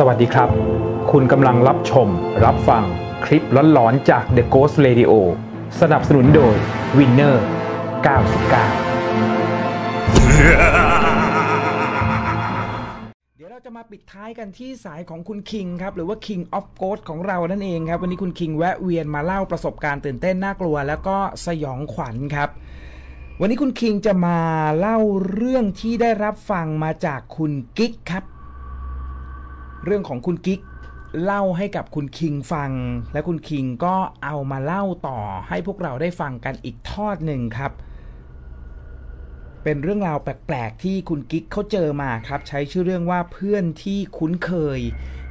สวัสดีครับ คุณกำลังรับชม รับฟังคลิปร้อนๆจาก The Ghost Radio สนับสนุนโดย Winner 99 เดี๋ยวเราจะมาปิดท้ายกันที่สายของคุณคิงครับ หรือว่า King of Ghost ของเรานั่นเองครับ วันนี้คุณคิงแวะเวียนมาเล่าประสบการณ์ตื่นเต้นน่ากลัว แล้วก็สยองขวัญครับวันนี้คุณคิงจะมาเล่าเรื่องที่ได้รับฟังมาจากคุณกิ๊กครับ เรื่องของคุณกิ๊กเล่าให้กับคุณคิงฟัง และคุณคิงก็เอามาเล่าต่อให้พวกเราได้ฟังกันอีกทอดหนึ่งครับ เป็นเรื่องราวแปลกๆที่คุณกิ๊กเขาเจอมาครับ ใช้ชื่อเรื่องว่าเพื่อนที่คุ้นเคย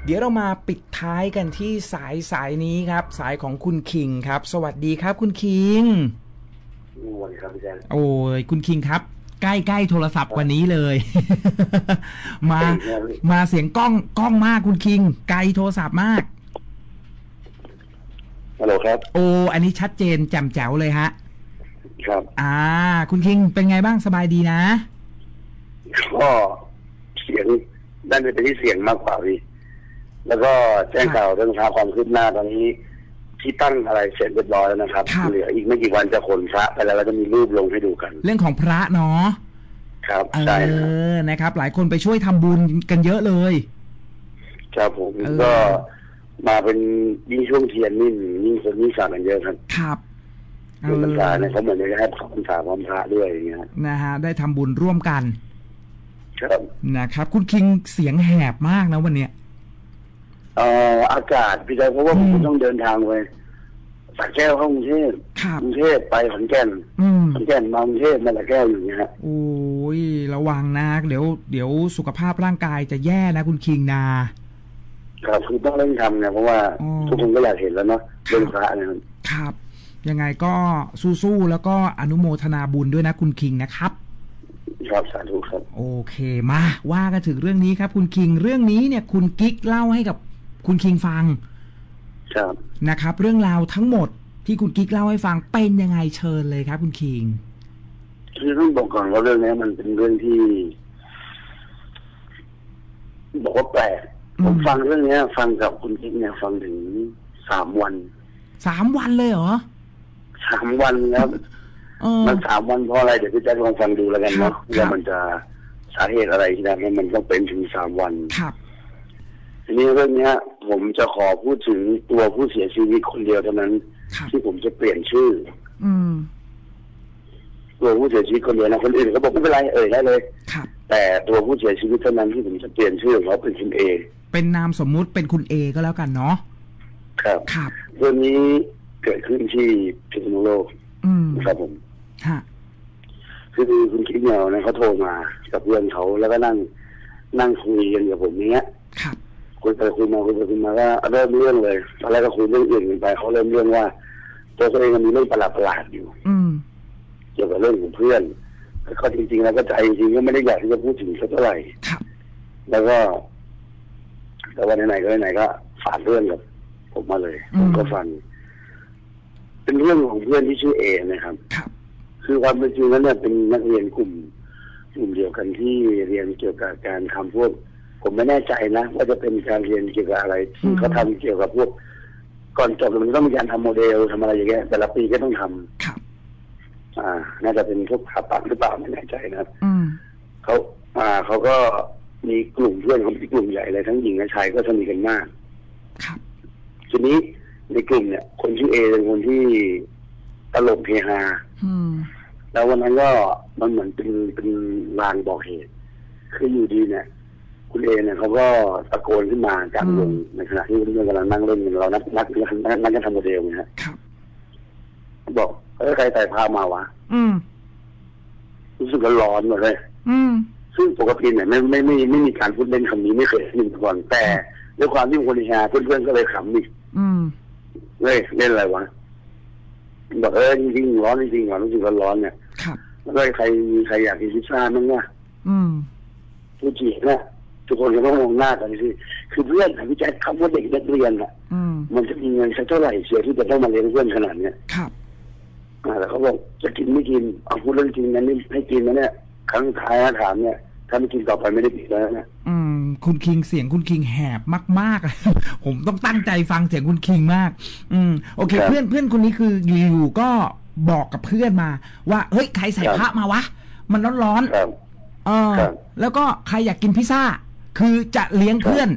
เดี๋ยวเรามาปิดท้ายกันที่สายสายนี้ครับ สายของคุณคิงครับ สวัสดีครับ คุณคิงสวัสดีครับพี่แจ๊คโอ้ยคุณคิงครับ ใกล้ๆโทรศัพท์กว่านี้เลย มามาเสียงกล้องกล้องมากคุณคิง ไกลโทรศัพท์มากฮัลโหลครับ โอ้อันนี้ชัดเจนแจ่มแจ๋วเลยฮะ ครับ อ่า คุณคิงเป็นไงบ้างสบายดีนะก็เสียงด้านเป็นที่เสียงมากกว่าพี่แล้วก็แจ้งข่าวเรื่องข่าวความคืบหน้าตอนนี้ ที่ตั้งอะไรเสร็จเรียบร้อยแล้วนะครับครับเหลืออีกไม่กี่วันจะขนพระไปแล้วแล้วจะมีรูปลงให้ดูกัน เรื่องของพระเนาะครับ เอใช่ครับอนะครับ หลายคนไปช่วยทำบุญกันเยอะเลย ครับผมเออ ก็มาเป็นยิ่งช่วงเทียนนี่ยิ่งคนยิ่งสั่งกันเยอะครับครับเอคืออพรรษาเนี่ยเขาเหมือนจะให้พรรษาพร้อมพระด้วยอย่างเงี้ยนะฮะได้ทำบุญร่วมกันครับ นะครับ คุณคิงเสียงแหบมากนะวันเนี้ย เอ่ออากาศพี่แจ๊คเพราะว่าอืผมมต้องเดินทางไปสระแก้วเข้ากรุงเทพครับกรุงเทพไปขอนแก่นอืมขอนแก่นมากรุงเทพมาสระแก้วอยู่เนี่ยฮะ โอ้ยระวังนะเดี๋ยว เดี๋ยวสุขภาพร่างกายจะแย่นะคุณคิงนา ครับคือต้องเร่งทำเนี่ยเพราะว่าอ๋อทุกคนก็อยากเห็นแล้วเนาะเรื่องพระเนะครับครับ ยังไงก็สู้ๆแล้วก็อนุโมทนาบุญด้วยนะคุณคิงนะครับ ครับสาธุครับ โอเคมาว่ากันถึงเรื่องนี้ครับ คุณคิงเรื่องนี้เนี่ยคุณกิ๊กเล่าให้กับ คุณคิงฟังครับนะครับ เรื่องราวทั้งหมดที่คุณกิ๊กเล่าให้ฟังเป็นยังไงเชิญเลยครับ คุณคิงคือต้องบอกก่อนว่าเรื่องนี้มันเป็นเรื่องที่ บอกว่าแปลกอืมผมฟังเรื่องเนี้ยฟังกับคุณกิ๊กเนี่ยฟังถึงสามวันสามวันเลยเหรอสามวันครับเออมันสามวันเพราะอะไรเดี๋ยวพี่แจ๊คลองฟังดูแล้วกันครัเนาะบว่ามันจะสาเหตุอะไรที่ทำให้มันต้องเป็นถึงสามวันครับ ทีนี้เรื่องเนี้ย ผมจะขอพูดถึงตัวผู้เสียชีวิตคนเดียวเท่านั้นครับที่ผมจะเปลี่ยนชื่อ อืมตัวผู้เสียชีวิตคนเดียวนะคนอื่นเขาบอกไม่เป็นไรเอ่ยได้เลยครับแต่ตัวผู้เสียชีวิตเท่านั้นที่ผมจะเปลี่ยนชื่อของเขาเป็นคุณเอเป็นนามสมมุติเป็นคุณเอก็แล้วกันเนาะครับ ครับ เรื่องนี้เกิดขึ้นที่พิษณุโลกอืมนะครับผม ฮะคือคุณคิดเนี่ยนะเขาโทรมากับเพื่อนเขาแล้วก็นั่ง นั่งคุยกันกับผมเนี้ย ครับ คุยไปคุยมาคุยไปคุยมาก็เริ่มเรื่องเลยตอนแรกก็คุยเรื่องอื่นกันไปเขาเริ่มเรื่องว่า ตัวเขาเองมันมีเรื่องประหลาดๆอยู่ อืมเกี่ยวกับเรื่องของเพื่อนแต่ก็จริงๆแล้วก็ใจจริงๆก็ไม่ได้อยากที่จะพูดถึงสักเท่าไหร่ครับแล้วก็ แต่ว่าไหนๆก็ไหนๆก็ฝากเรื่องกับผมมาเลยอืผมมก็ฟังเป็นเรื่องของเพื่อนที่ชื่อเอนะครับครับคือความเป็นจริงแล้วเนี่ยเป็นนักเรียนกลุ่มกลุ่มเดียวกันที่เรียนเกี่ยวกับการทำพวก ผมไม่แน่ใจนะ ว่าจะเป็นการเรียนเกี่ยวกับอะไรที่เขาทำเกี่ยวกับพวก ก่อนจบมันต้องมีการทำโมเดลทำอะไรอย่างเงี้ยแต่ละปีก็ต้องทำครับ อ่า น่าจะเป็นพวกผ่าตัดหรือเปล่าไม่แน่ใจนะครับอืมเขาอ่าเขาก็มีกลุ่มเพื่อนเขาเป็นกลุ่มใหญ่เลยทั้งหญิงและชายก็สนิทกันมากครับทีนี้ในกลุ่มเนี่ย คนชื่อเอเป็นคนที่ตลกเฮฮาอืมแล้ววันนั้นก็มันเหมือนเป็นเป็นลางบอกเหตุ คืออยู่ดีเนี่ย คุณเอเนี่ยเขาก็ตะโกนขึ้นมากลางวงในขณะที่เพื่อนๆกำลังนั่งเล่นกันเรานักนักนักนักนักกันทำโมเดลนะฮะครับบอกเอ้ยใครใส่ผ้ามาวะอืมรู้สึกว่าร้อนหมดเลยอืมซึ่งปกติเนี่ยไม่ไม่ไม่ไม่มีการพูดเล่นคำนี้ไม่เคยได้ยินมาก่อนแต่ด้วยความที่เป็นคนเฮฮาเพื่อนๆก็เลยขำอีกอืมเฮ้ยเล่นอะไรวะบอกเออจริงๆร้อนจริงๆร้อนรู้สึกว่าร้อนเนี่ยครับแล้วก็ใครมีใครอยากกินพิซซ่ามั้งเนี่ยอืมผู้จีบเนี่ย ทุกคนก็ต้องมองหน้ากันสิคือเพื่อนพี่แจ๊คคำว่าเด็กนักเรียนอะอืมมันจะมีเงินสักเท่าไหร่เสียที่จะต้องมาเลี้ยงเพื่อนขนาดเนี้ยครับอ่าแต่เขาบอกจะกินไม่กินเอาพูดเรื่องจริงนะนี่ให้กินนะเนี่ยครั้งสุดท้ายนะถามเนี่ยถ้าไม่กินต่อไปไม่ได้ปิดแล้วนะอืม คุณคิงเสียงคุณคิงแหบมากๆ ผมต้องตั้งใจฟังเสียงคุณคิงมาก อืม โอเค เพื่อนเพื่อนคนนี้คืออยู่ๆก็บอกกับเพื่อนมา ว่า เฮ้ย ใครใส่พระมาวะ มันร้อนครับๆเออครับแล้วก็ใครอยากกินพิซซ่า คือจะเลี้ยงเพื่อน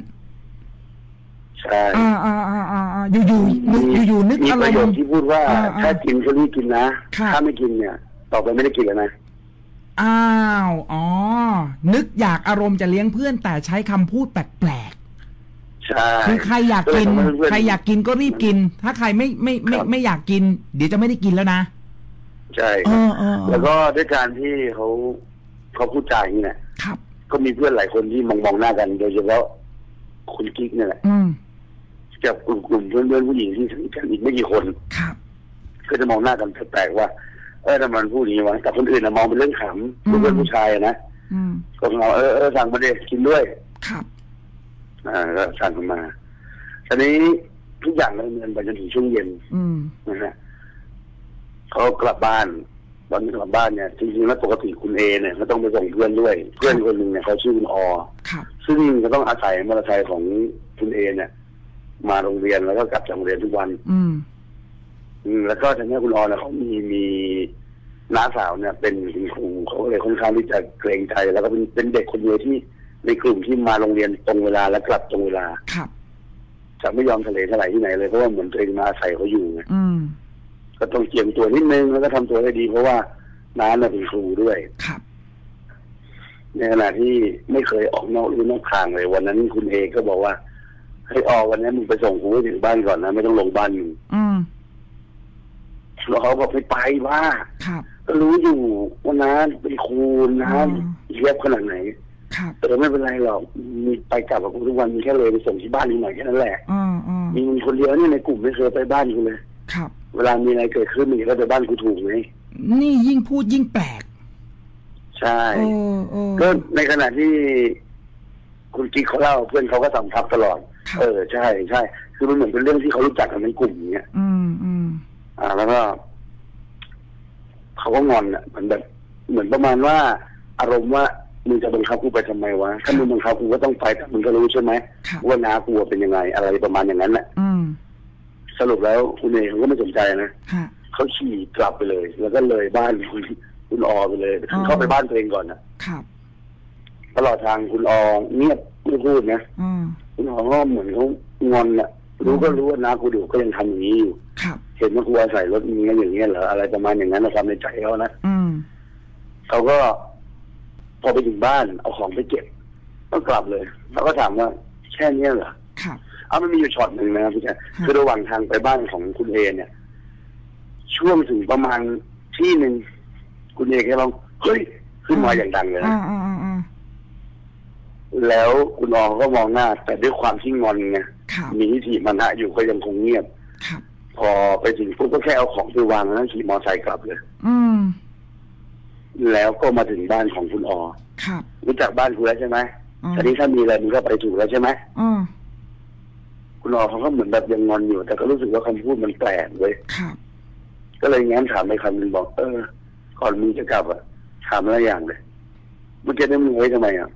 ใช่อ่าอ่าอ่าอ่าอ่าอยู่ๆนึกอยู่ๆนึกมีอาปรระโยมคณ์ที่พูดว่าอ่าอ่า ถ้ากินก็รีบกินนะค่ะถ้าไม่กินเนี่ย ต่อไปไม่ได้กินแล้วนะอ้าวอ๋อ นึกอยากอารมณ์จะเลี้ยงเพื่อน แต่ใช้คำพูดแปลกใช่ๆคือใครอยากกินเออทำให้เพื่อนใครอยากกินก็รีบกิน ถ้าใครไม่ไม่ไม่ครับไม่อยากกิน เดี๋ยวจะไม่ได้กินแล้วนะ ใช่เอครับอเออเออแล้วก็ด้วยการที่เขาเขาพูดจาอย่างนี้เนี่ยครับ ก็มีเพื่อนหลายคนที่มองมองหน้ากัน โดยเฉพาะคุณกิ๊กเนี่ยแหละอืมกับกลุ่มกลุ่มเพื่อนเพื่อนๆผู้หญิงที่สนิทกันอีกไม่กี่คนครับก็จะมองหน้ากันแปลกๆว่า เออทำไมมันพูดอย่างนี้วะแต่คนอื่นนะมองเป็นเรื่องขอืมำเพื่อนผู้ชายอะนะอืมก็เราเออเออสั่งมาเด็กินด้วย ครับอ่าก็สั่งกันมาทีนี้ทุกอย่างดำเนินไปจนถึงช่วงเย็นอืมนะฮะเขากลับบ้าน ตอนนี้กลับบ้านเนี่ยจริงๆแล้วปกติคุณเอเนี่ยก็ต้องไปส่งเพื่อนด้วย เพื่อนคนหนึ่งเนี่ยเขาชื่อคุณอครับซึ่งก็ต้องอาศัยมอเตอร์ไซค์ของคุณเอเนี่ย มาโรงเรียนแล้วก็กลับจากโรงเรียนทุกวัน อืมอืมแล้วก็ทีนี้คุณออเนี่ยเขามีมีน้าสาวเนี่ยเป็นคุณครูเขาก็เลยค่อนข้างที่จะเกรงใจ แล้วก็เป็นเป็นเด็กคนเดียวที่ในกลุ่มที่มาโรงเรียนตรงเวลาและกลับตรงเวลาครับจะไม่ยอมทะเลทลายที่ไหนเลยเพราะว่าเหมือนตัวเองมาอาศัยเขาอยู่ไงอืม ก็ต้องเจียมตัวนิดนึงแล้วก็ทำตัวให้ดี เพราะว่าน้าเนี่ยเป็นครูด้วยครับในขณะที่ไม่เคยออกนอกลู่นอกทางเลย วันนั้นคุณเอก็บอกว่าให้ยออกวันนี้มึงไปส่งกูให้ถึงบ้านก่อนนะไม่ต้องลงบ้านมึงอืมแล้วเขาบอกไม่ไปว่าครับก็รู้อยู่ว่าน้าเป็นครูน้าอืมเรียบขนาดไหนครับแต่ไม่เป็นไรหรอกมีไปกลับกับกูทุกวันมีแค่เลยไปส่งที่บ้านนิดหน่อยแค่นั้นแหละอืมอืมมีมึงคนเดียวเนี่ยในกลุ่มไม่เคยไปบ้านกูเลยครับ เวลามีอะไรเกิดขึ้นมึงก็ไปบ้านกูถูกไหมนี่ยิ่งพูดยิ่งแปลก ใช่เออเออก็ในขณะที่คุณกิ๊กเขาเล่าเพื่อนเขาก็สัมผัสตลอดครับเออใช่ใช่คือมันเหมือนเป็นเรื่องที่เขารู้จักกันในกลุ่มอย่างเงี้ยอืมอืมอ่า แล้วก็เขาก็งอนอะเหมือนแบบเหมือนประมาณว่า อารมณ์ว่ามึงจะบังคับกูไปทำไมวะ ถ้ามึงบังคับกูก็ต้องไปแต่มึงก็รู้ใช่ไหมครับว่าน้ากูเป็นยังไง อะไรประมาณอย่างนั้นแหละอืม สรุปแล้วคุณเอเขาก็ไม่สนใจนะฮะเขาขี่กลับไปเลย แล้วก็เลยบ้านคุณคุณออไปเลยคือเข้าไปบ้านตัวเองก่อนนะครับ ตลอดทางคุณออเงียบไม่พูดนะอืม คุณหอก็เหมือนเขางอนน่ะรู้ก็รู้ว่าน้ากูดุก็ยังทำอย่างนี้อยู่ ครับ เห็นว่ากูอาศัยรถมีกันอย่างเงี้ยเหรออะไรประมาณอย่างนั้นนะความในใจเขานะอืม เขาก็ พอไปถึงบ้านเอาของไปเก็บ ก็กลับเลยเขาก็ถามว่าแค่เนี้ยเหรอ ครับ เอามันมีอยู่ช็อตหนึ่งนะครับพี่แจ๊คคือระหว่างทางไปบ้านของคุณเอเนี่ย ช่วงถึงประมาณที่หนึ่งคุณเอแค่ร้องเฮ้ยขึ้นมาอย่างดังเลยนะ อ่าอ่าอ่าอ่าแล้วคุณออก็มองหน้า แต่ด้วยความที่งอนไงครับมีนิธิมันฮะอยู่ก็ยังคงเงียบ ครับ พอไปถึงปุ๊บก็แค่เอาของไปวางแล้วขี่มอไซค์กลับเลย อืม แล้วก็มาถึงบ้านของคุณออ ครับ รู้จักบ้านคุณแล้วใช่ไหมอืมทีนี้ถ้ามีอะไรมึงก็ไปถูกแล้วใช่ไหมอืม คุณออเขาก็เหมือนแบบยังงอนอยู่ แต่ก็รู้สึกว่าคำพูดมันแปลกเว้ยครับก็เลยงั้นถามไปคำหนึงบอก เออ ก่อนมึงจะกลับอะ ถามอะไรอย่างเลยเมื่อกี้ได้มึงไว้ทำไมอะ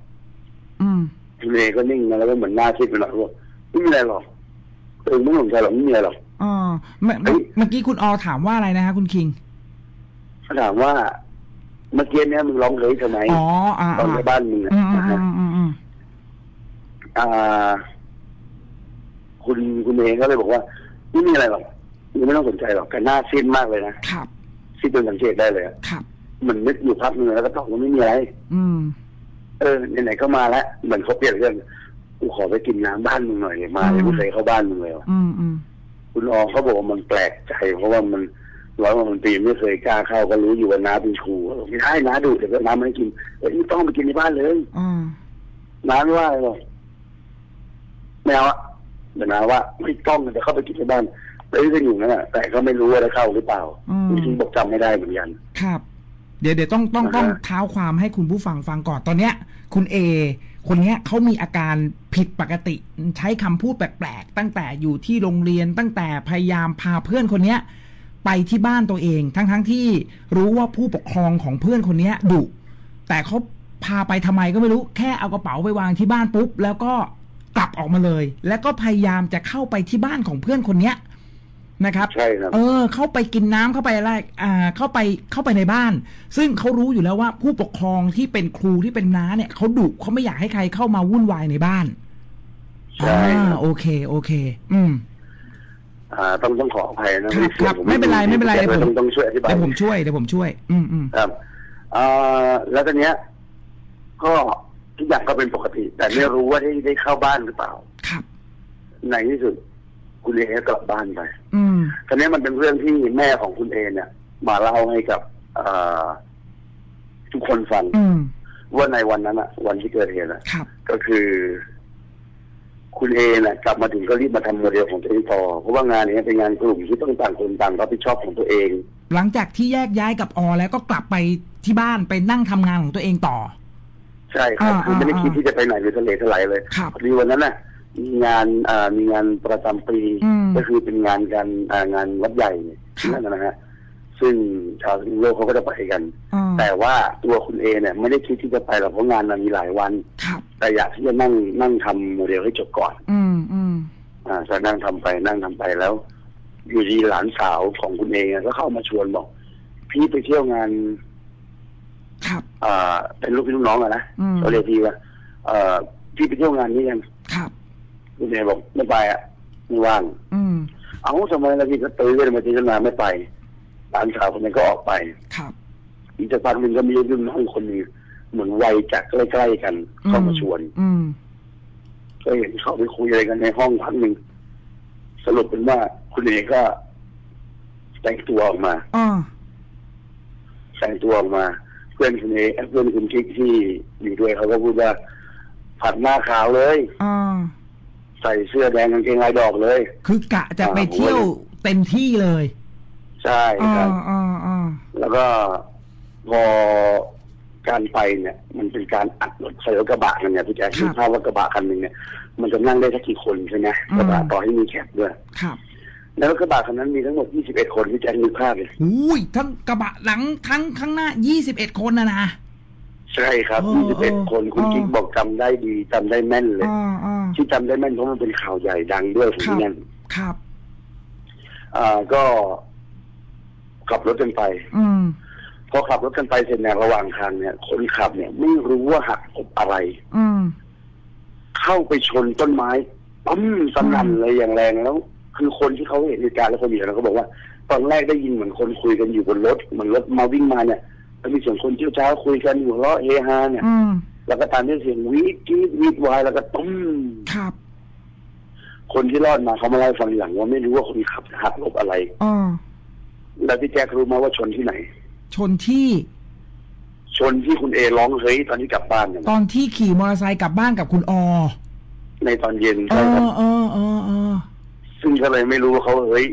อืมคุณเอก็นิ่งนะแล้วก็เหมือนหน้าซีดไปหน่อยบอกไม่มีอะไรหรอกเออไม่สนใจหรอกไม่มีอะไรหรอกอ๋อเมื่อเมื่อเมื่อกี้คุณออถามว่าอะไรนะฮะคุณคิงเขาถามว่าเมื่อกี้เนี้ยมึงร้องเฮ้ยทำไมอ๋ออ่าตอนอ่าไปบ้านมึงอะอืมอืมนะฮะอืมอืมอืมอ่า คุณคุณเอก็เลยบอกว่าไม่มีอะไรหรอกมึงไม่ต้องสนใจหรอกแต่หน้าซีดมากเลยนะครับ ซีดจนสังเกตได้เลยอะครับเหมันนึกอยู่พักหนึงแล้วก็ตอบว่าไม่มีอะไร อืม เออไหนๆก็มาแล้วเหมือนเขาเปลี่ยนเรื่องกูขอไปกินน้ำบ้านมึงหน่อยเลยมาเลยอืมไม่เคยเข้าบ้านมึงเลยว่ะอืมอืมคุณออเขาบอกว่ามันแปลกใจ เพราะว่ามันร้อยกว่ามันปีไม่เคยกล้าเข้าก็รู้อยู่ว่าน้าเป็นครูบอกไม่ได้น้าดูเดี๋ยวก็น้าไม่ให้กินเอ้ยไม่ต้องไปกินในบ้านเลยอืมน้าไม่ว่าอะไรหรอกไม่เอา อะเดี๋ยวน้าว่าไม่ต้องเดี๋ยวเข้าไปกินในบ้านเอ้ยก็อยู่นั่นแหละแต่ก็ไม่รู้ว่าได้เข้าหรือเปล่าอืมจริงๆบอกจำไม่ได้เหมือนกันครับ เดี๋ยวเดี๋ยวต้องต้องอ่าฮะต้องเท้าความให้คุณผู้ฟังฟังก่อนตอนเนี้ย คุณเอคนเนี้ยเขามีอาการผิดปกติใช้คำพูดแปลกๆ ตั้งแต่อยู่ที่โรงเรียนตั้งแต่พยายามพาเพื่อนคนเนี้ย ไปที่บ้านตัวเอง ทั้งๆที่รู้ว่าผู้ปกครองของเพื่อนคนเนี้ยดุแต่เขาพาไปทำไมก็ไม่รู้แค่เอากระเป๋าไปวางที่บ้านปุ๊บ แล้วก็ กลับออกมาเลย แล้วก็พยายามจะเข้าไปที่บ้านของเพื่อนคนเนี้ยนะครับใช่ครับเออ เข้าไปกินน้ำเข้าไปอะไรอ่า เข้าไปเข้าไปในบ้าน ซึ่งเขารู้อยู่แล้วว่าผู้ปกครองที่เป็นครูที่เป็นน้าเนี่ยเขาดุเขาไม่อยากให้ใครเข้ามาวุ่นวายในบ้านใช่อ่าครับโอเค โอเค อืมอ่าต้องต้องขออภัยนะครับครับผมไม่เป็นไรไม่เป็นไรดี๋ยวผมต้องต้องช่วยอธิบายเดี๋ยวผมช่วยเดี๋ยวผมช่วย อืมอืมครับอ่าแล้วตอนเนี้ย ก็ ทุกอย่างก็เป็นปกติ แต่ไม่รู้ว่าได้ได้เข้าบ้านหรือเปล่า ครับ ในที่สุด คุณเอก็กลับบ้านไปอืมตอนนี้มันเป็นเรื่องที่แม่ของคุณเอเนี่ย มาเล่าให้กับอ่าทุกคนฟังอืมว่าในวันนั้นอะวันที่เกิดเหตุอะครับ ก็คือ คุณเอน่ะ กลับมาถึงก็รีบมาทำโมเดลของตัวเองต่อเพราะว่างานนี้เป็นงานกลุ่มที่ต้องต่างคนต่างรับผิดชอบของตัวเอง หลังจากที่แยกย้ายกับออแล้วก็กลับไปที่บ้านไปนั่งทำงานของตัวเองต่อ ใช่ครับอ่าคือไม่ได้อ่าคิดที่จะไปไหนหรือทะเลทลายเลยครับพอดีวันนั้นน่ะมีงานอ่ามีงานประจำปีอืมก็คือเป็นงานการอ่างานวัดใหญ่เนี่ยครับนั่นนะฮะซึ่งชาวโลกเขาก็จะไปกันอ่าแต่ว่าตัวคุณเอเนี่ยไม่ได้คิดที่จะไปหรอกเพราะงานมันมีหลายวันครับแต่อยากที่จะนั่งนั่งทำโมเดลให้จบก่อน อืมอืมอ่าจะนั่งทำไปนั่งทำไปแล้ว อยู่ดีหลานสาวของคุณเองก็เข้ามาชวนบอก พี่ไปเที่ยวงาน ครับอ่าเป็นลูกพี่ลูกน้องอะนะอืม เขาเรียกพี่ว่าเอ่อพี่ไปเที่ยวงานนี้กันครับคุณเอบอกไม่ไปอะไม่ว่าง อืม เอาทำไมล่ะพี่ก็ตื้อกันมาตื้อกันมาไม่ไปหลานสาวคนนั้นก็ออกไป ครับ อีกสักพักหนึ่งก็มีรุ่นน้องคนหนึงเหมือนวัยจากใกล้ๆกันเข้ามาชวน อืม ก็เห็นเขาไปคุยอะไรกันในห้องพักหนึ่งสรุปเป็นว่าคุณเอก็แต่งตัวออกมา อ่าแต่งตัวออกมา เพื่อนคุณเอเอ้ยเพื่อนคุณคิกที่อยู่ด้วยเขาก็พูดว่าผัดหน้าขาวเลย อ่า ใส่เสื้อแดงกางเกงลายดอกเลย คือกะจะไปเที่ยวเต็มที่เลยใช่อ่าครับอ่าอ่าแล้วก็พอการไปเนี่ย มันเป็นการอัดรถใส่รถกระบะกันเนี่ยพี่แจ๊คคิดภาพว่ากระบะคันหนึ่งเนี่ย มันจะนั่งได้สักกี่คนใช่ไหมกระบะต่อให้มีแคบด้วย ครับ แล้วรถกระบะคันนั้นมีทั้งหมด 21 คนพี่แจ๊คนึกภาพเลยอุ้ยทั้งกระบะหลังทั้งข้างหน้ายี่สิบเอ็ดคนนะนะ ใช่ครับอ๋อ21 คนคุณอ๋อกิ๊กบอกจำได้ดีจำได้แม่นเลย อ่าอ่าที่จำได้แม่นเพราะมันเป็นข่าวใหญ่ดังด้วยผมครับที่นั่นครับ อ่าก็ขับรถกันไป อืม พอขับรถกันไปเสร็จเนี่ยระหว่างทางเนี่ย คนขับเนี่ย ไม่รู้ว่าหักหลบอะไร อืม เข้าไปชนต้นไม้ปั้มสนั่นเลยอย่างแรงแล้ว คือคนที่เขาเห็นเหตุการณ์แล้วคนอยู่แล้วเขาบอกว่า ตอนแรกได้ยินเหมือนคนคุยกันอยู่บนรถเหมือนรถมาวิ่งมาเนี่ยแล้วมีเสียงคนเจ้าเจ้าคุยกันอยู่เลาะเฮฮาเนี่ยอืมแล้วก็ตามด้วยเสียงวีดกรีดวีดวายแล้วก็ตุ้มครับ คนที่รอดมาเขามาเล่าให้ฟังทีหลังว่าไม่รู้ว่าคนขับหักหลบอะไรอ่าแล้วพี่แจ๊ครู้ไหมาว่าชนที่ไหน ชนที่ชนที่คุณเอร้องเฮ้ยตอนที่กลับบ้านเนี่ยตอนที่ขี่มอเตอร์ไซค์กลับบ้านกับคุณอ ในตอนเย็นเอใช่ครับ อเออเออเออซึ่งก็เลยไม่รู้ว่าเขาเฮ้ย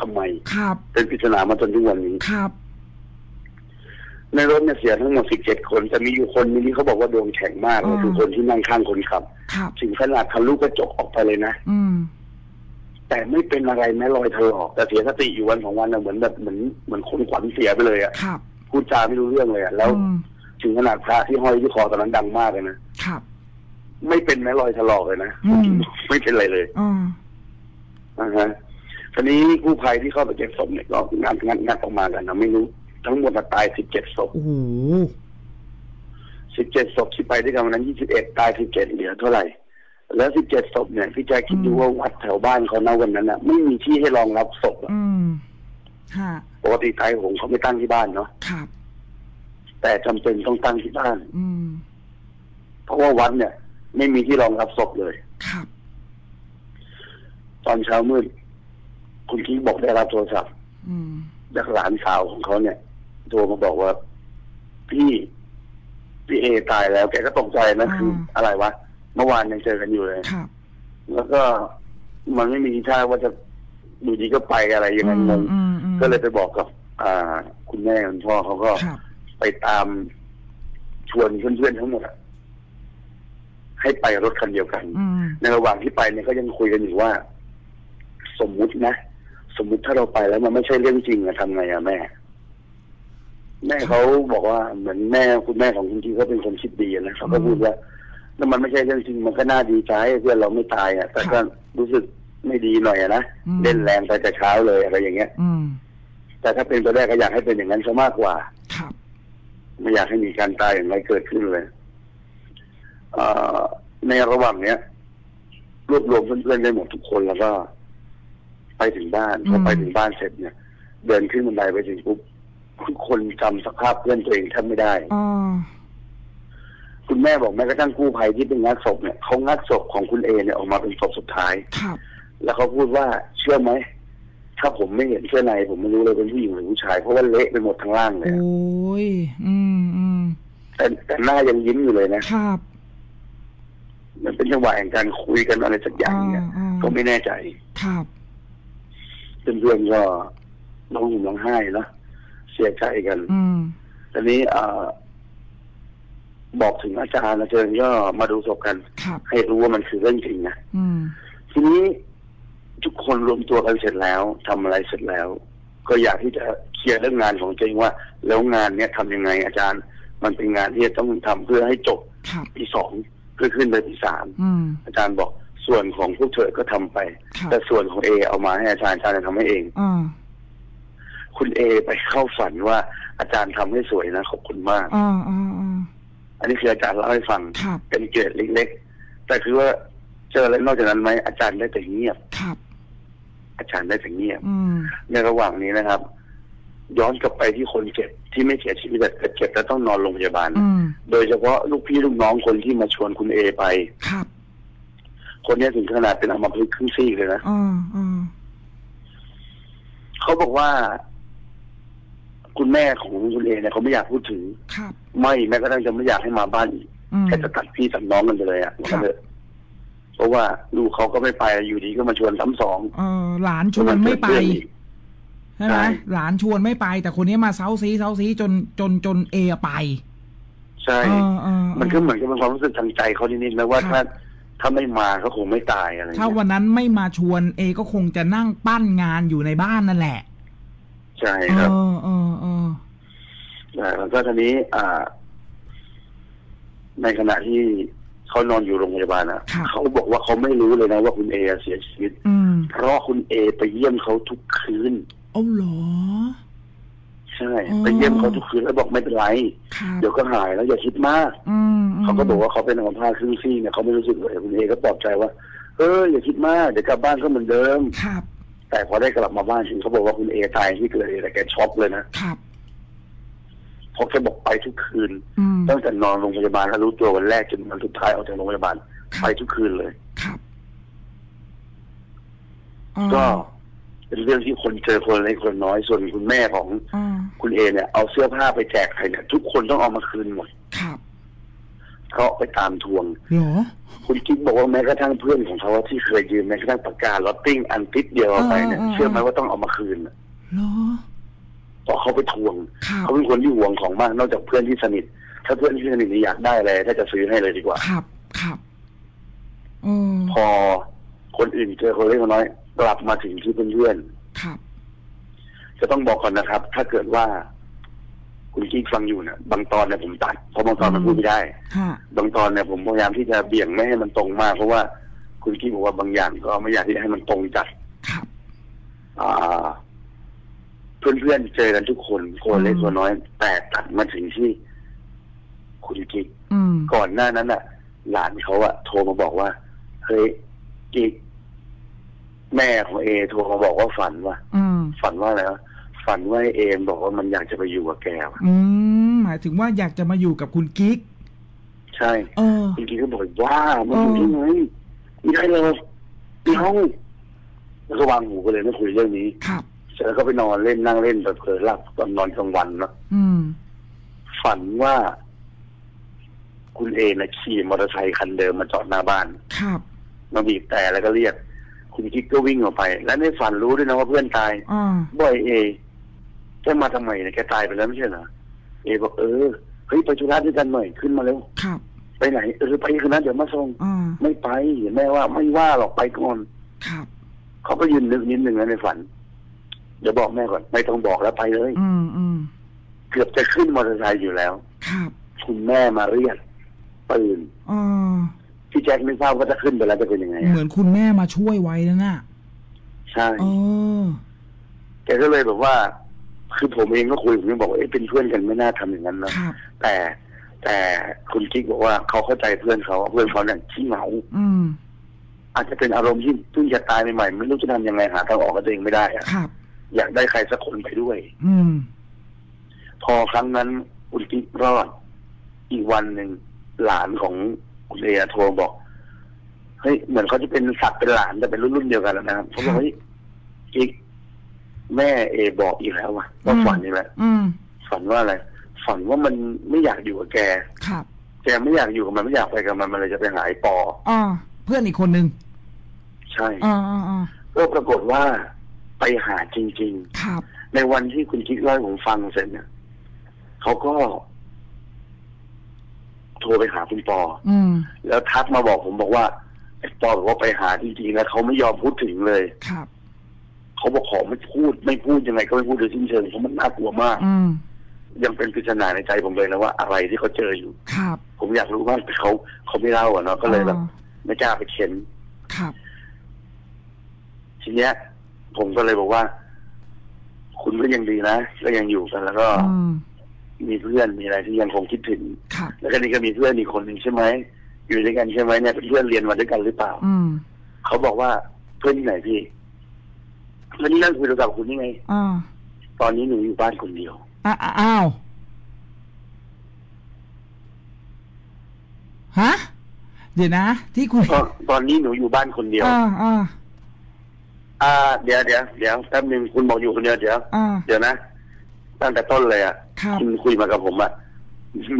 ทำไม ครับ เป็นปริศนามาจนทุกวันนี้ครับ ในรถเนี่ยเสียทั้งหมด17คนแต่มีอยู่คนนึงที่เขาบอกว่าดวงแข็งมากเลยอ่าคือคนที่นั่งข้างคนขับครับถึงขนาดทะลุกระจกออกไปเลยนะอืมแต่ไม่เป็นอะไรแม้รอยเธอออกแต่เสียสติอยู่วันสองวันนะเหมือนแบบเหมือนเหมือนคนขวัญเสียไปเลยอะครับพูดจาไม่รู้เรื่องเลยอะแล้วอืมถึงขนาดพระที่ห้อยที่คอตอนนั้นดังมากเลยนะครับ ไม่เป็นแม้รอยถลอกเลยนะอืมไม่เป็นอะไรเลยอ่า นะฮะทีนี้กู้ภัยที่เข้าไปเก็บศพเนี่ยก็งัดงัดงัดออกมากันนะไม่รู้ ทั้งหมดน่ะตาย17ศพโอ้โห17ศพที่ไปด้วยกันวันนั้น21ตาย17เหลือเท่าไหร่ แล้ว17ศพเนี่ยพี่แจ๊คคิดดูว่าวัดแถวบ้านเขานะวันนั้นน่ะ ไม่มีที่ให้รองรับศพอะอืมฮะปกติไทยหงเขาไม่ตั้งที่บ้านเนาะครับแต่จำเป็นต้องตั้งที่บ้าน อืมเพราะว่าวัดเนี่ย ไม่มีที่รองรับศพเลย ครับ ตอนเช้ามืด คุณกิ๊กบอกได้รับโทรศัพท์อืมจากหลานสาวของเขาเนี่ยโทรมาบอกว่า พี่พี่เอตายแล้ว แกก็ตกใจนะคือ อะไรวะเมื่อวานยังเจอกันอยู่เลยครับแล้วก็มันไม่มีทีท่าว่าจะอยู่ดีก็ไปอะไรยังไงงงอืมอืมก็เลยไปบอกกับ อ่า คุณแม่คุณพ่อเขาก็ครับไปตามชวนเพื่อนๆทั้งหมดอะให้ไปรถคันเดียวกันอืมในระหว่างที่ไปเนี่ยก็ยังคุยกันอยู่ว่า สมมุตินะ สมมุติถ้าเราไปแล้วมันไม่ใช่เรื่องจริงอะทำไงอะแม่ แม่เขาบอกว่าเหมือนแม่คุณแม่ของคุณทีเขาเป็นคนคิดดีนะเขาก็พูดว่านั่นมันไม่ใช่เรื่องจริงมันก็น่าดีใจเพื่อนเราไม่ตายอะแต่ก็รู้สึกไม่ดีหน่อยอะนะอืมเล่นแรงไปแต่เช้าเลยอะไรอย่างเงี้ยอืมแต่ถ้าเป็นไปได้ก็อยากให้เป็นอย่างนั้นซะมากกว่าครับไม่อยากให้มีการตายอย่างไรเกิดขึ้นเลยเอ่อในระหว่างเนี้ยรวบรวมเพื่อนๆได้หมดทุกคนแล้วก็ ไปถึงบ้านพอไปถึงบ้านเสร็จเนี่ย เดินขึ้นบันไดไปถึงปุ๊บทุกคนจำสภาพเพื่อนตัวเองแทบไม่ได้อ๋อคุณแม่บอกแม้กระทั่งกู้ภัยที่เป็นงัดศพเนี่ยเขางัดศพของคุณเอเนี่ยออกมาเป็นศพสุดท้ายครับแล้วเขาพูดว่าเชื่อไหมถ้าผมไม่เห็นเสื้อในผมไม่รู้เลยเป็นผู้หญิงหรือผู้ชาย เพราะว่าเละไปหมดทั้งล่างเลยโอ้อะยอืมอืมแต่แต่หน้ายังยิ้มอยู่เลยนะครับ มันเป็นจังหวะแห่งการคุยกันอะไรสักอย่างเนี่ยอ่าก็ไม่แน่ใจครับ เพื่อนๆก็ร้องห่มร้องไห้เนอะเสียใจกันอืมตอนนี้เอ่อบอกถึงอาจารย์อาจารย์ก็มาดูศพกัน ครับให้รู้ว่ามันคือเรื่องจริงนะอืมทีนี้ทุกคนรวมตัวกันเสร็จแล้วทำอะไรเสร็จแล้ว ก็อยากที่จะเคลียร์เรื่องงานของตัวเองว่า แล้วงานเนี้ยทำยังไงอาจารย์ มันเป็นงานที่จะต้องทำเพื่อให้จบครับปีสองเพื่อขึ้นไปปีสาม อืมอาจารย์บอก ส่วนของพวกเธอก็ทำไปครับแต่ส่วนของเอเอามาให้อาจารย์อาจารย์จะทำให้เอง อ่าคุณเอไปเข้าฝันว่าอาจารย์ทำให้สวยนะขอบคุณมาก อ่าอ่าอ่าอันนี้คืออาจารย์เล่าให้ฟัง ครับเป็นเกรดเล็กๆ แต่คือว่าเจออะไรนอกจากนั้นไหมอาจารย์ได้แต่เงียบ ครับ อาจารย์ได้แต่เงียบ อืม ในระหว่างนี้นะครับ ย้อนกลับไปที่คนเจ็บที่ไม่เสียชีวิตแต่เจ็บแล้วต้องนอนโรงพยาบาล อืม โดยเฉพาะลูกพี่ลูกน้องคนที่มาชวนคุณเอไป ครับ คนเนี้ยถึงขนาดเป็นอัมพฤกษ์ครึ่งซีกเลยนะอ่าอ่าเขาบอกว่า คุณแม่ของคุณเอเนี่ยเขาไม่อยากพูดถึงครับ ไม่แม้กระทั่งจะไม่อยากให้มาบ้านอีกอืม แค่จะตัดพี่ตัดน้องกันไปเลยอะครับว่าเถอะเพราะว่าลูกเขาก็ไม่ไปอยู่ดีก็มาชวนซ้ำสองเออหลานชวนไม่ไปเรื่องอีก ใช่ไหมใช่ หลานชวนไม่ไป แต่คนนี้มาเซาซีเซาซีจนจนจนเอไปใช่ เออเออมันก็เหมือนกับเป็นความรู้สึกทางใจเขานิดๆนะว่าครับ ถ้า ถ้าไม่มาก็คงไม่ตายอะไรถ้าเงี้ยวันนั้นไม่มาชวนเอก็คงจะนั่งปั้นงานอยู่ในบ้านนั่นแหละ ใช่เอครับอเออเออแล้วก็ทีนี้ อ่า ในขณะที่เขานอนอยู่โรงพยาบาลอะครับเขาบอกว่าเขาไม่รู้เลยนะว่าคุณเอเสียชีวิตอืมเพราะคุณเอไปเยี่ยมเขาทุกคืนเอาเหรอ ใช่อ๋อไปเยี่ยมเขาทุกคืนแล้วบอกไม่เป็นไรครับเดี๋ยวก็หายแล้วอย่าคิดมากอืมมเขาก็บอกว่าเขาเป็นอัมพาตครึ่งซี่เนี่ยเขาไม่รู้สึกเลยคุณเอก็ปลอบใจว่าเอออย่าคิดมากเดี๋ยวกลับบ้านก็เหมือนเดิมครับแต่พอได้กลับมาบ้านจริงเขาบอกว่าคุณเอตายที่เกิดเหตุแต่แกช็อกเลยนะครับเพราะแกบอกไปทุกคืนอืมตั้งแต่นอนโรงพยาบาลแล้วรู้ตัววันแรกจนวันสุดท้ายออกจากโรงพยาบาลครับไปทุกคืนเลยครับอ่าก็ เป็นเรื่องที่คนเจอคนเล็กคนน้อยส่วนคุณแม่ของอ่าคุณเอเนี่ย เอาเสื้อผ้าไปแจกใครเนี่ยทุกคนต้องเอามาคืนหมดครับเพราะไปตามทวงเหรอคุณกิ๊กบอกว่าแม้กระทั่งเพื่อนของเขาที่เคยยืมแม้กระทั่งปากกาลอตติ้งอันติดเดียวเอาไปเนี่ยอ่าอ่าเชื่อไหมว่าต้องเอามาคืนน่ะเหรอเพราะเขาไปทวงครับเขาเป็นคนที่หวงของมากนอกจากเพื่อนที่สนิท ถ้าเพื่อนที่สนิทนี่อยากได้อะไรถ้าจะซื้อให้เลยดีกว่า ครับ ครับเออพอคนอื่นเจอคนเล็กคนน้อย กลับมาถึงที่เพื่อนครับๆจะต้องบอกก่อนนะครับ ถ้าเกิดว่า คุณกิ๊กฟังอยู่เนี่ยบางตอนเนี่ยผมตัดเพราะบางตอนมันพูดไม่ได้ฮะบางตอนเนี่ยผมพยายามที่จะเบี่ยงไม่ให้มันตรงมาก เพราะว่าคุณกิ๊กบอกว่าบางอย่างก็ไม่อยากที่จะให้มันตรงจัดครับอ่าเพื่อนๆเจอกันทุกคนคนเล็กคนน้อย แต่ตัดมาถึงที่คุณกิ๊กอืมก่อนหน้านั้นอะ หลานเขาอะโทรมาบอกว่าเฮ้ยกิ๊ก แม่ของเอโทรมาบอกว่าฝันว่าอืมฝันว่าอะไรวะฝันว่าเอมบอกว่ามันอยากจะไปอยู่กับแกว่ะอืมหมายถึงว่าอยากจะมาอยู่กับคุณกิ๊กใช่เออ คุณกิ๊กก็บอกว่ามันอยู่ที่ไหนไม่ได้เลยไม่เอาแล้วก็วางหูไปเลยไม่คุยเรื่องนี้ ครับ เสร็จแล้วก็ไปนอนเล่นนั่งเล่นแบบเผลอหลับตอนนอนกลางวันเนอะอืม ฝันว่า คุณเอนะขี่มอเตอร์ไซค์คันเดิมมาจอดหน้าบ้าน ครับ มาบีบแต่แล้วก็เรียก คุณกิ๊กก็วิ่งออกไป และในฝันรู้ด้วยนะว่าเพื่อนตายอ่าบ่อยเอแกมาทำไมเนี่ยแกตายไปแล้วไม่ใช่เหรอเอบอกเออเฮ้ยไปธุระด้วยกันหน่อยขึ้นมาเร็วครับไปไหนเออไปคืนนั้นเดี๋ยวมาส่งอ่าไม่ไปแม่ว่าไม่ว่าหรอกไปก่อน ครับ เขาก็ยืนนึกนิดนึงนะในฝัน เดี๋ยวบอกแม่ก่อน ไม่ต้องบอกแล้วไปเลย อืมอืมเกือบจะขึ้นมอเตอร์ไซค์อยู่แล้ว ครับคุณแม่มาเรียกตื่นเออ พี่แจ็คไม่ทราบว่าจะขึ้นไปแล้วจะเป็นยังไงเหมือะอนคุณแม่มาช่วยไว้แล้วน่ะใช่เออแกก็เลยแบบว่า คือผมเองก็คุยผมยังบอกว่าเอ๊ะเป็นเพื่อนกันไม่น่าทำอย่างนั้นนะครับแต่แต่คุณกิ๊กบอกว่าเขาเข้าใจเพื่อนเขาเพื่อนเขาเนี่ยขี้เหงาอืมอาจจะเป็นอารมณ์ที่เพิ่งจะตายใหม่ๆไม่รู้จะทำยังไงหาทางออกกับตัวเองไม่ได้อะครับอยากได้ใครสักคนไปด้วย อืม พอครั้งนั้นคุณกิ๊กรอด อีกวันหนึ่งหลานของ คุณเอโทรบอกเฮ้ยเหมือนเขาจะเป็นศักดิ์เป็นหลานแต่เป็นรุ่นรุ่นๆเดียวกันแล้วนะครับเขาบอกเฮ้ยกิ๊กแม่เอบอกอีกแล้วว่ะว่าอืมฝันนี่แหละอืมฝันว่าอะไรฝันว่ามันไม่อยากอยู่กับแกครับแกไม่อยากอยู่กับมันไม่อยากไปกับมันมันเลยจะไปหาไอ้ปออ่าเพื่อนอีกคนนึงใช่อ่าอ่าอ่าก็ปรากฏว่าไปหาจริงครับๆในวันที่คุณกิ๊กเล่าให้ผมฟังเสร็จเนี่ยเขาก็ โทรไปหาคุณปออืม แล้วทักมาบอกผมบอกว่าไอ้ปอบอกว่าไปหาจริงๆแล้วเขาไม่ยอมพูดถึงเลย ครับ เขาบอกขอไม่พูดไม่พูดยังไงก็ไม่พูดโดยสิ้นเชิงเพราะมันน่ากลัวมาก อืม ยังเป็นปริศนาในใจผมเลยนะว่าอะไรที่เขาเจออยู่ ครับผมอยากรู้ว่าแต่เขาเขาไม่เล่าอะเนาะก็เลยแบบอ่าไม่กล้าไปเค้นครับ ทีเนี้ย ผมก็เลยบอกว่า คุณก็ยังดีนะก็ยังอยู่กันแล้วก็ อืม มีเพื่อนมีอะไรที่ยังคงคิดถึงครับแล้วก็นี่ก็มีเพื่อนอีกคนหนึ่งใช่ไหมอยู่ด้วยกันใช่ไหมเนี่ยเป็นเพื่อนเรียนมาด้วยกันหรือเปล่า อืมเขาบอกว่าเพื่อนที่ไหนพี่วันนี้นั่งคุยโทรศัพท์กับคุณนี่ไง อ่าตอนนี้หนูอยู่บ้านคนเดียว อ่าอ้าวฮะเดี๋ยวนะ ที่คุยตอนตอนนี้หนูอยู่บ้านคนเดียว อ่าอ่าอ่า เดี๋ยวเดี๋ยวเดี๋ยวแป๊บนึงคุณบอกอยู่คนเดียวเดี๋ยว อ่า เดี๋ยวนะ ตั้งแต่ต้นเลยอะ ครับณคุยมากับผมอะ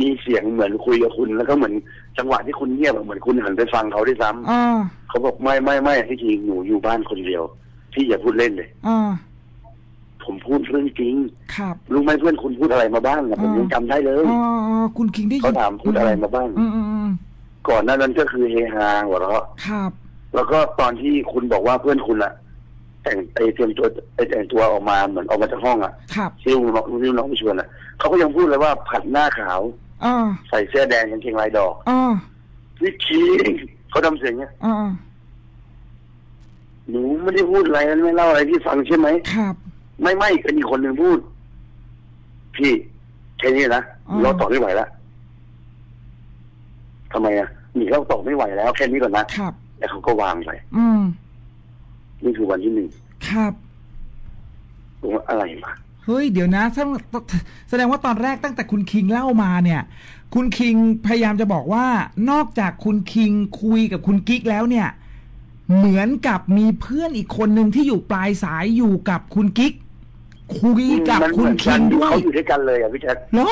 มีเสียงเหมือนคุยกับคุณแล้วก็เหมือนจังหวะที่คุณเงียบอะเหมือนคุณหันไปฟังเขาด้วยซ้ำอ่าเขาบอกไม่ไม่ไม่พี่ทีหนูอยู่บ้านคนเดียวพี่อย่าพูดเล่นเลยอ่าผมพูดเรื่องจริง ครับ รู้ไหมเพื่อนคุณพูดอะไรมาบ้างอะผมอ่ายัยังจำได้เลยอ่าอ่าคุณคิงได้ยินเขาถามพูดอะไรมาบ้าง อืมอืมอืมก่อนหน้านั้นก็คือเฮฮาหัวเราะครับ แล้วก็ตอนที่คุณบอกว่าเพื่อนคุณอะ แต่งไอเตรียมตัวไอแต่งตัวออกมาเหมือนออกมาจากห้องอะครับที่น้องที่น้องไปชวนอะเขาก็ยังพูดเลยว่าผัดหน้าขาวอ่าใส่เสื้อแดงกางเกงลายดอกอ่าพี่คิงเขาทำเสียงเนี้ยอ่าหนูไม่ได้พูดอะไรไม่เล่าอะไรที่ฟังใช่ไหมครับ ไม่ไม่เป็นอีกคนหนึ่งพูด พี่แค่นี้นะอ่าเราต่อไม่ไหวแล้วทำไมอะหนีเราต่อไม่ไหวแล้วแค่นี้ก่อนนะครับแล้วเขาก็วางไปอืม นี่คือวันที่หนึ่งครับผมว่าอะไรมาเฮ้ยเดี๋ยวนะถ้าแสดงว่าตอนแรกตั้งแต่คุณคิงเล่ามาเนี่ย คุณคิงพยายามจะบอกว่า นอกจากคุณคิงคุยกับคุณกิ๊กแล้วเนี่ย เหมือนกับมีเพื่อนอีกคนหนึ่งที่อยู่ปลายสายอยู่กับคุณกิ๊กคุยกับมันคุเหณมือนคิกังนด้วยเขาอยู่ด้วยกันเลยอะพี่แจ๊คเหรอ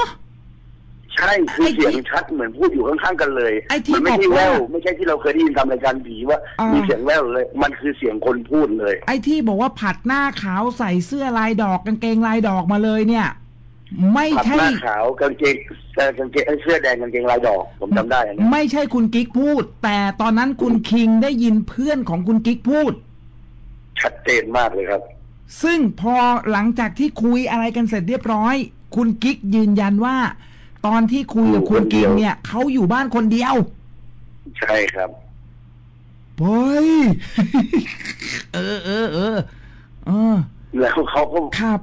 ใช่คือไอ้ที่เสียงชัดเหมือนพูดอยู่ข้างๆกันเลยไอ้ที่มัไม่ใช่บอกแวว่าวไม่ใช่ที่เราเคยได้ยินทำรายการผีว่าอ่ามี มีเสียงแววเลย มันคือเสียงคนพูดเลย ไอ้ที่บอกว่าผัดหน้าขาวใส่เสื้อลายดอกกางเกงลายดอกมาเลยเนี่ย ไม่ผัดใช่ หน้าขาวกางเกงเอ่อกางเกงเอ้ยเสื้อแดงกางเกงลายดอก ผมจำได้อันเนี้ยไม่ใช่คุณกิ๊กพูด แต่ตอนนั้นคุณคิงได้ยินเพื่อนของคุณกิ๊กพูด ชัดเจนมากเลยครับ ซึ่งพอหลังจากที่คุยอะไรกันเสร็จเรียบร้อย คุณกิ๊กยืนยันว่า ตอนที่คุยกับคุณกิงเนี่ยเขาอยู่บ้านคนเดียว ใช่ครับเฮ้ยเออเออเออเออ แล้วเขาก็ครับ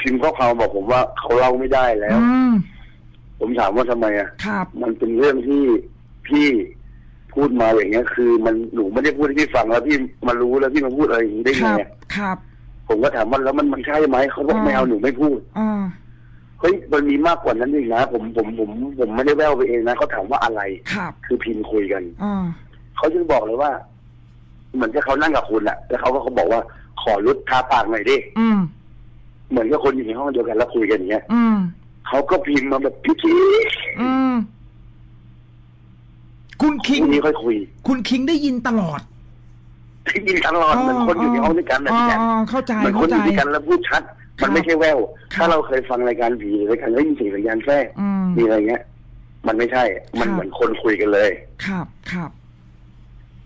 พิมพ์ข้อความบอกผมว่าเขาเล่าไม่ได้แล้วอืมผมถามว่าทำไมอะครับ มันเป็นเรื่องที่พี่พูดมาอย่างเงี้ย คือ มันหนูไม่ได้พูดให้พี่ฟังแล้วพี่มารู้แล้วพี่มาพูดอะไรอย่างนี้ได้คไงรับอะครับ ผมก็ถามว่าแล้วมันมันใช่ไหมเขาบอกอ่าไม่เอาหนูไม่พูดอ่า เฮ้ยมันมีมากกว่านั้นอีกนะผมผมผมผมไม่ได้แววไปเองนะเขาถามว่าอะไรครับคือพิมพ์คุยกันอ่าเขาจึงบอกเลยว่า เหมือนกับเขานั่งกับคุณอะแล้วเขาก็เขาบอกว่าขอรุดทาปากหน่อยดิอืมเหมือนกับคนอยู่ในห้องเดียวกันแล้วคุยกันอย่างเงี้ยอืมเขาก็พิมพ์มาแบบพี่ทีอืมคุณพคิงรุ่งนี้ค่อยคุย คุณคิงได้ยินตลอด ได้ยินตลอดเหมือนคนอยู่ในห้องด้วยกันนะอ๋อพี่แจ๊คอ๋อเข้าใจเหมือนคนเข้าอใจยู่ด้วยกันแล้วพูดชัดครับมันไม่ใช่แววครับถ้าเราเคยฟังรายการผีหรือรายการได้ยินเสียงสัญญาณแทรกอืมมีอะไรเงี้ย มันไม่ใช่ มันครับเหมือนคนคุยกันเลย ครับครับ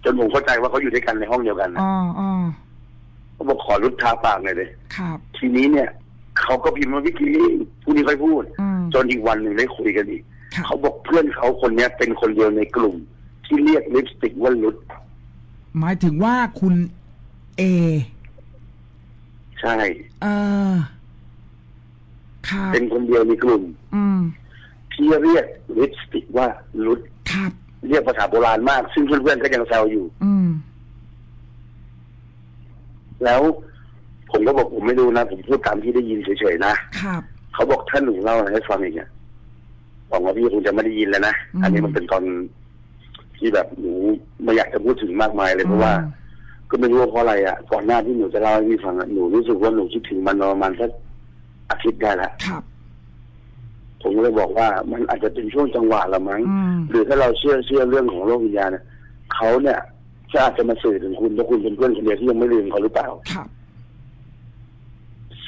จนผมเข้าใจว่าเขาอยู่ด้วยกันในห้องเดียวกันนะอ๋ออ๋อเขาบอกขอรุดทาปากหน่อยเลยครับ ทีนี้เนี่ยเขาก็พิมพ์ว่าพี่คิงพรุ่งนี้ค่อยพูดอืมจนอีกวันหนึ่งได้คุยกันอีกครับเขาบอกเพื่อนเขาคนเนี้ยเป็นคนเดียวในกลุ่ม ที่เรียกลิปสติกว่าลุด หมายถึงว่าคุณเอ ใช่ เออครับเป็นคนเดียวในกลุ่ม อืม ที่เรียกลิปสติกว่าลุดครับ เรียกภาษาโบราณมาก ซึ่งเพื่อนๆก็ยังแซวอยู่ อืม แล้วผมก็บอกผมไม่รู้นะ ผมพูดตามที่ได้ยินเฉยๆนะครับ เขาบอกถ้าหนูเล่าอะไรให้ฟังอีกเนี่ยหวังว่าพี่คงจะไม่ได้ยินแล้วนะอืมอันนี้มันเป็นตอน ที่แบบหนูไม่อยากจะพูดถึงมากมายเลยเพราะว่า ก็ไม่รู้ว่าเพราะอะไรอะก่อนหน้าที่หนูจะเล่าให้พี่ฟังอะหนูรู้สึกว่าหนูคิดถึงมันประมาณสักอาทิตย์ได้แล้วครับ ผมก็เลยบอกว่ามันอาจจะเป็นช่วงจังหวะละมั้งอืมหรือถ้าเราเชื่อเชื่อเรื่องของโลกวิญญาณเนี่ยเขาเนี่ยจะอาจจะมาสื่อถึงคุณถ้าคุณเป็นเพื่อนคนเดียวที่ยังไม่ลืมเขาหรือเปล่าครับ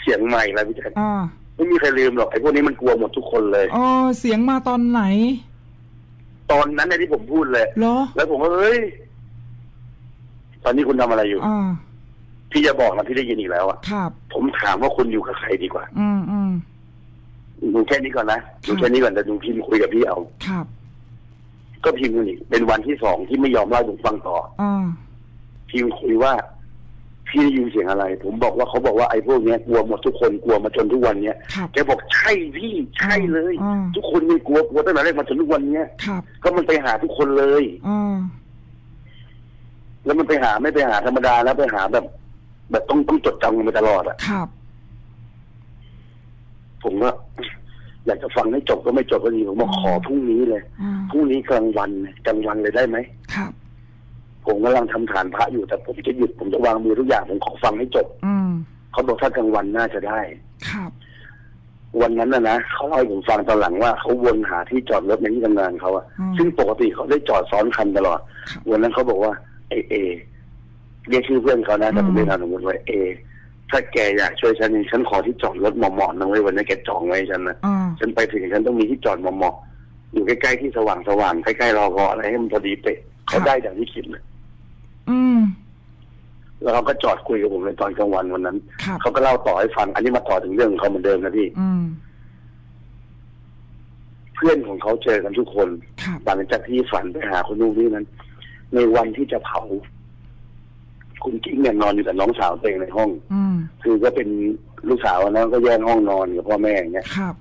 เสียงใหม่แล้วพี่แจ๊คอ่าไม่มีใครลืมหรอกไอ้พวกนี้มันกลัวหมดทุกคนเลยอ๋อเสียงมาตอนไหน ตอนนั้นเนี่ยที่ผมพูดเลย เหรอแล้วผมก็เฮ้ย ตอนนี้คุณทำอะไรอยู่ อ่าพี่จะบอกนะพี่ได้ยินอีกแล้วอะ ครับ ผมถามว่าคุณอยู่กับใครดีกว่าอืมอืมดูแค่นี้ก่อนนะดูแค่นี้ก่อนแต่ดูพิมพ์คุยกับพี่เอา ครับ ก็พิมพ์กันอีกเป็นวันที่สองที่ไม่ยอมเล่าให้ผมฟังต่อ อ่า พิมพ์คุยว่า พี่ได้ยินเสียงอะไร ผมบอกว่าเขาบอกว่าไอ้พวกเนี้ยกลัวหมดทุกคนกลัวมาจนทุกวันเนี้ยครับแกบอกใช่พี่ใช่เลยอ่าทุกคนมีกลัวกลัวตั้งแต่แรกมาจนทุกวันเนี้ยครับก็มันไปหาทุกคนเลยอ่าแล้วมันไปหาไม่ไปหาธรรมดาแล้วไปหาแบบ แบบต้องต้องจดจำกันไปตลอดอะครับผมก็อยากจะฟังให้จบก็ไม่จบก็ดีผมบอกขอพรุ่งนี้เลยอ่าพรุ่งนี้กลางวันเลยกลางวันเลยได้ไหมครับ ผมกำลังทำฐานพระอยู่แต่ผมจะหยุดผมจะวางมือทุกอย่างผมขอฟังให้จบ อืมเขาบอกถ้ากลางวันน่าจะได้ ครับ วันนั้นนะนะเขาเล่าให้ผมฟังตอนหลังว่าเขาวนหาที่จอดรถในที่ทำงานเขาอะอืม ซึ่งปกติเขาได้จอดซ้อนคันตลอด ครับวันนั้นเขาบอกว่าเอเอเรียกชื่อเพื่อนเขานะแต่ผมไม่ทำสมมติว่าเอ ถ้าแกอยากช่วยฉันฉันขอที่จอดรถเหมาะๆนะเว้ยวันนี้แกจองไว้ให้ฉันนะ อ่าฉันไปถึงฉันต้องมีที่จอดเหมาะๆอยู่ใกล้ๆที่สว่างๆใกล้ๆรอพออะไรให้มันพอดีเป๊ะเขาได้อย่างที่คิดเลย อืม แล้วเขาก็จอดคุยกับผมในตอนกลางวันวันนั้นครับเขาก็เล่าต่อให้ฟัง อันนี้มาต่อถึงเรื่องของเขาเหมือนเดิมนะพี่อืม เพื่อนของเขาเจอกันทุกคนครับ หลังจากที่ฝันไปหาคนนู้นนี่นั้น ในวันที่จะเผา คุณกิ๊กเนี่ยนอนอยู่กับน้องสาวตัวเองในห้อง อืม คือก็เป็นลูกสาวนะก็แยกห้องนอนกับพ่อแม่อย่างเงี้ย ครับ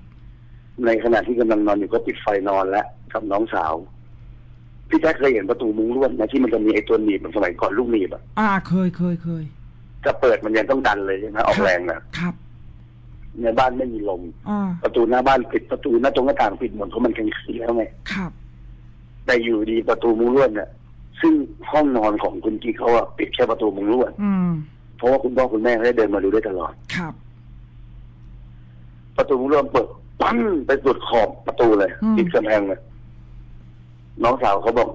ในขณะที่กำลังนอนอยู่ก็ปิดไฟนอนแล้วกับน้องสาว พี่แจ๊คเคยเห็นประตูมุ้งลวดนะที่มันจะมีไอ้ตัวหนีบมันสมัยก่อนลูกหนีบอะอ่าเคยเคยเคยจะเปิดมันยังต้องดันเลยใช่ไหมออกแรงนะครับในบ้านไม่มีลมอ่าประตูหน้าบ้านปิดประตูหน้าตรงหน้าต่างปิดหมดเพราะมันกลางคืนแล้วไงครับ แต่อยู่ดีประตูมุ้งลวดเนี่ยซึ่งห้องนอนของคุณกิ๊กเขาอะปิดแค่ประตูมุ้งลวดอืมเพราะว่าคุณพ่อคุณแม่เขาได้เดินมาดูได้ตลอด ครับ ประตูมุ้งลวดเปิดปั้งไปสุดขอบประตูเลยอืมติดกำแพงเลย น้องสาวเขาบอก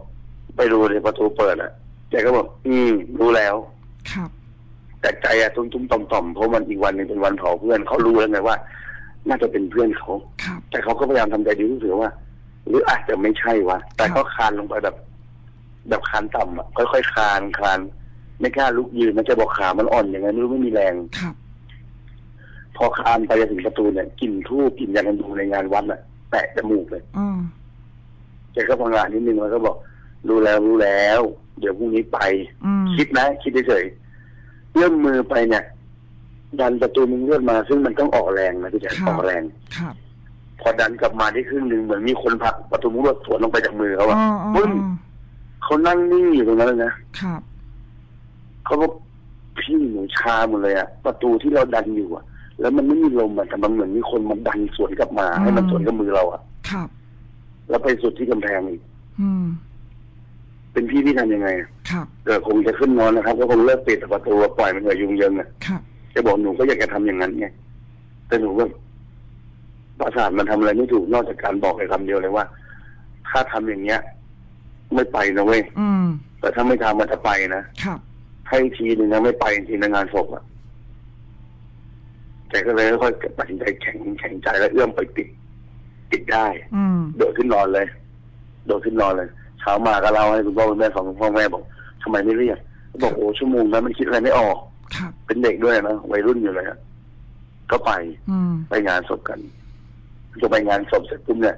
ไปดูเลยประตูเปิดอะแกก็บอก อืมรู้แล้ว ครับ แต่ใจอะตุ้มตุ้มต่อมต่อมๆเพราะมันอีกวันหนึงเป็นวันเผาเพื่อนเขารู้แล้วไงว่า น่าจะเป็นเพื่อนเขาครับแต่เขาก็พยายามทำใจดีรู้สึกว่า หรืออาจจะไม่ใช่วะแต่ครับก็คานลงไปแบบ แบบคานต่ำอะค่อยๆคลานคลานไม่กล้าลุกยืนมันจะบอกขามันอ่อนอย่างไงไม่รู้ไม่มีแรงครับพอคลานไปจะถึงประตูเนี่ยกลิ่นทูบกลิ่นยากันดูในงานวัดน่ะแตะจมูกเลยอ่า แกก็พังงานนิดนึงแล้วก็บอกรู้แล้วรู้แล้ว เดี๋ยวพรุ่งนี้ไป อืมคิดนะคิดเฉยๆเอื้อมมือไปเนี่ย ดันประตูมึงเลื่อนมา ซึ่งมันต้องออกแรงนะพี่แจ๊คครับออกแรง ครับพอดันกลับมาได้ครึ่งหนึ่งเหมือนมีคนผลักประตูมุ้งลวดสวนลงไปจากมือเขาอ๋ออะอ๋อปึ้งเขานั่งนิ่งอยู่ตรงนั้นเลยนะครับ เขาบอกพี่หนูชาหมดเลยอะประตูที่เราดันอยู่อะแล้วมันไม่มีลมอะแต่มันเหมือนมีคนมันดันสวนกลับมา ให้มันสวนกับมือเราอะครับ แล้วไปสุดที่กำแพงอีกอืมเป็นพี่พี่ทำยังไงอะครับเกิดคงจะขึ้นนอนนะครับก็คงเลิกปิดประตูปล่อยมันเถอะยุงเยิงอะครับจะบอกหนูก็อยากจะทำอย่างนั้นไงแต่หนูก็ประสาทมันทำอะไรไม่ถูกนอกจากการบอกแค่คำเดียวเลยว่า ถ้าทำอย่างเงี้ย ไม่ไปนะเว้ยอืมแต่ถ้าไม่ทำมันจะไปนะครับให้ทีหนึ่งนะไม่ไปทีในงานศพอะแกก็เลยค่อยๆตัดสินใจแข็งแข็งใจแล้วเอื้อมไปปิด ปิดได้ อืม โดดขึ้นนอนเลย โดดขึ้นนอนเลย เช้ามาก็เล่าให้คุณพ่อคุณแม่ฟังคุณพ่อแม่บอกทำไมไม่เรียกบอกโอ้ชั่วโมงนั้นมันคิดอะไรไม่ออก ครับ เป็นเด็กด้วยนะวัยรุ่นอยู่เลยอะก็ไปอืม ไปงานศพกันจะไปงานศพเสร็จปุ๊บเนี่ย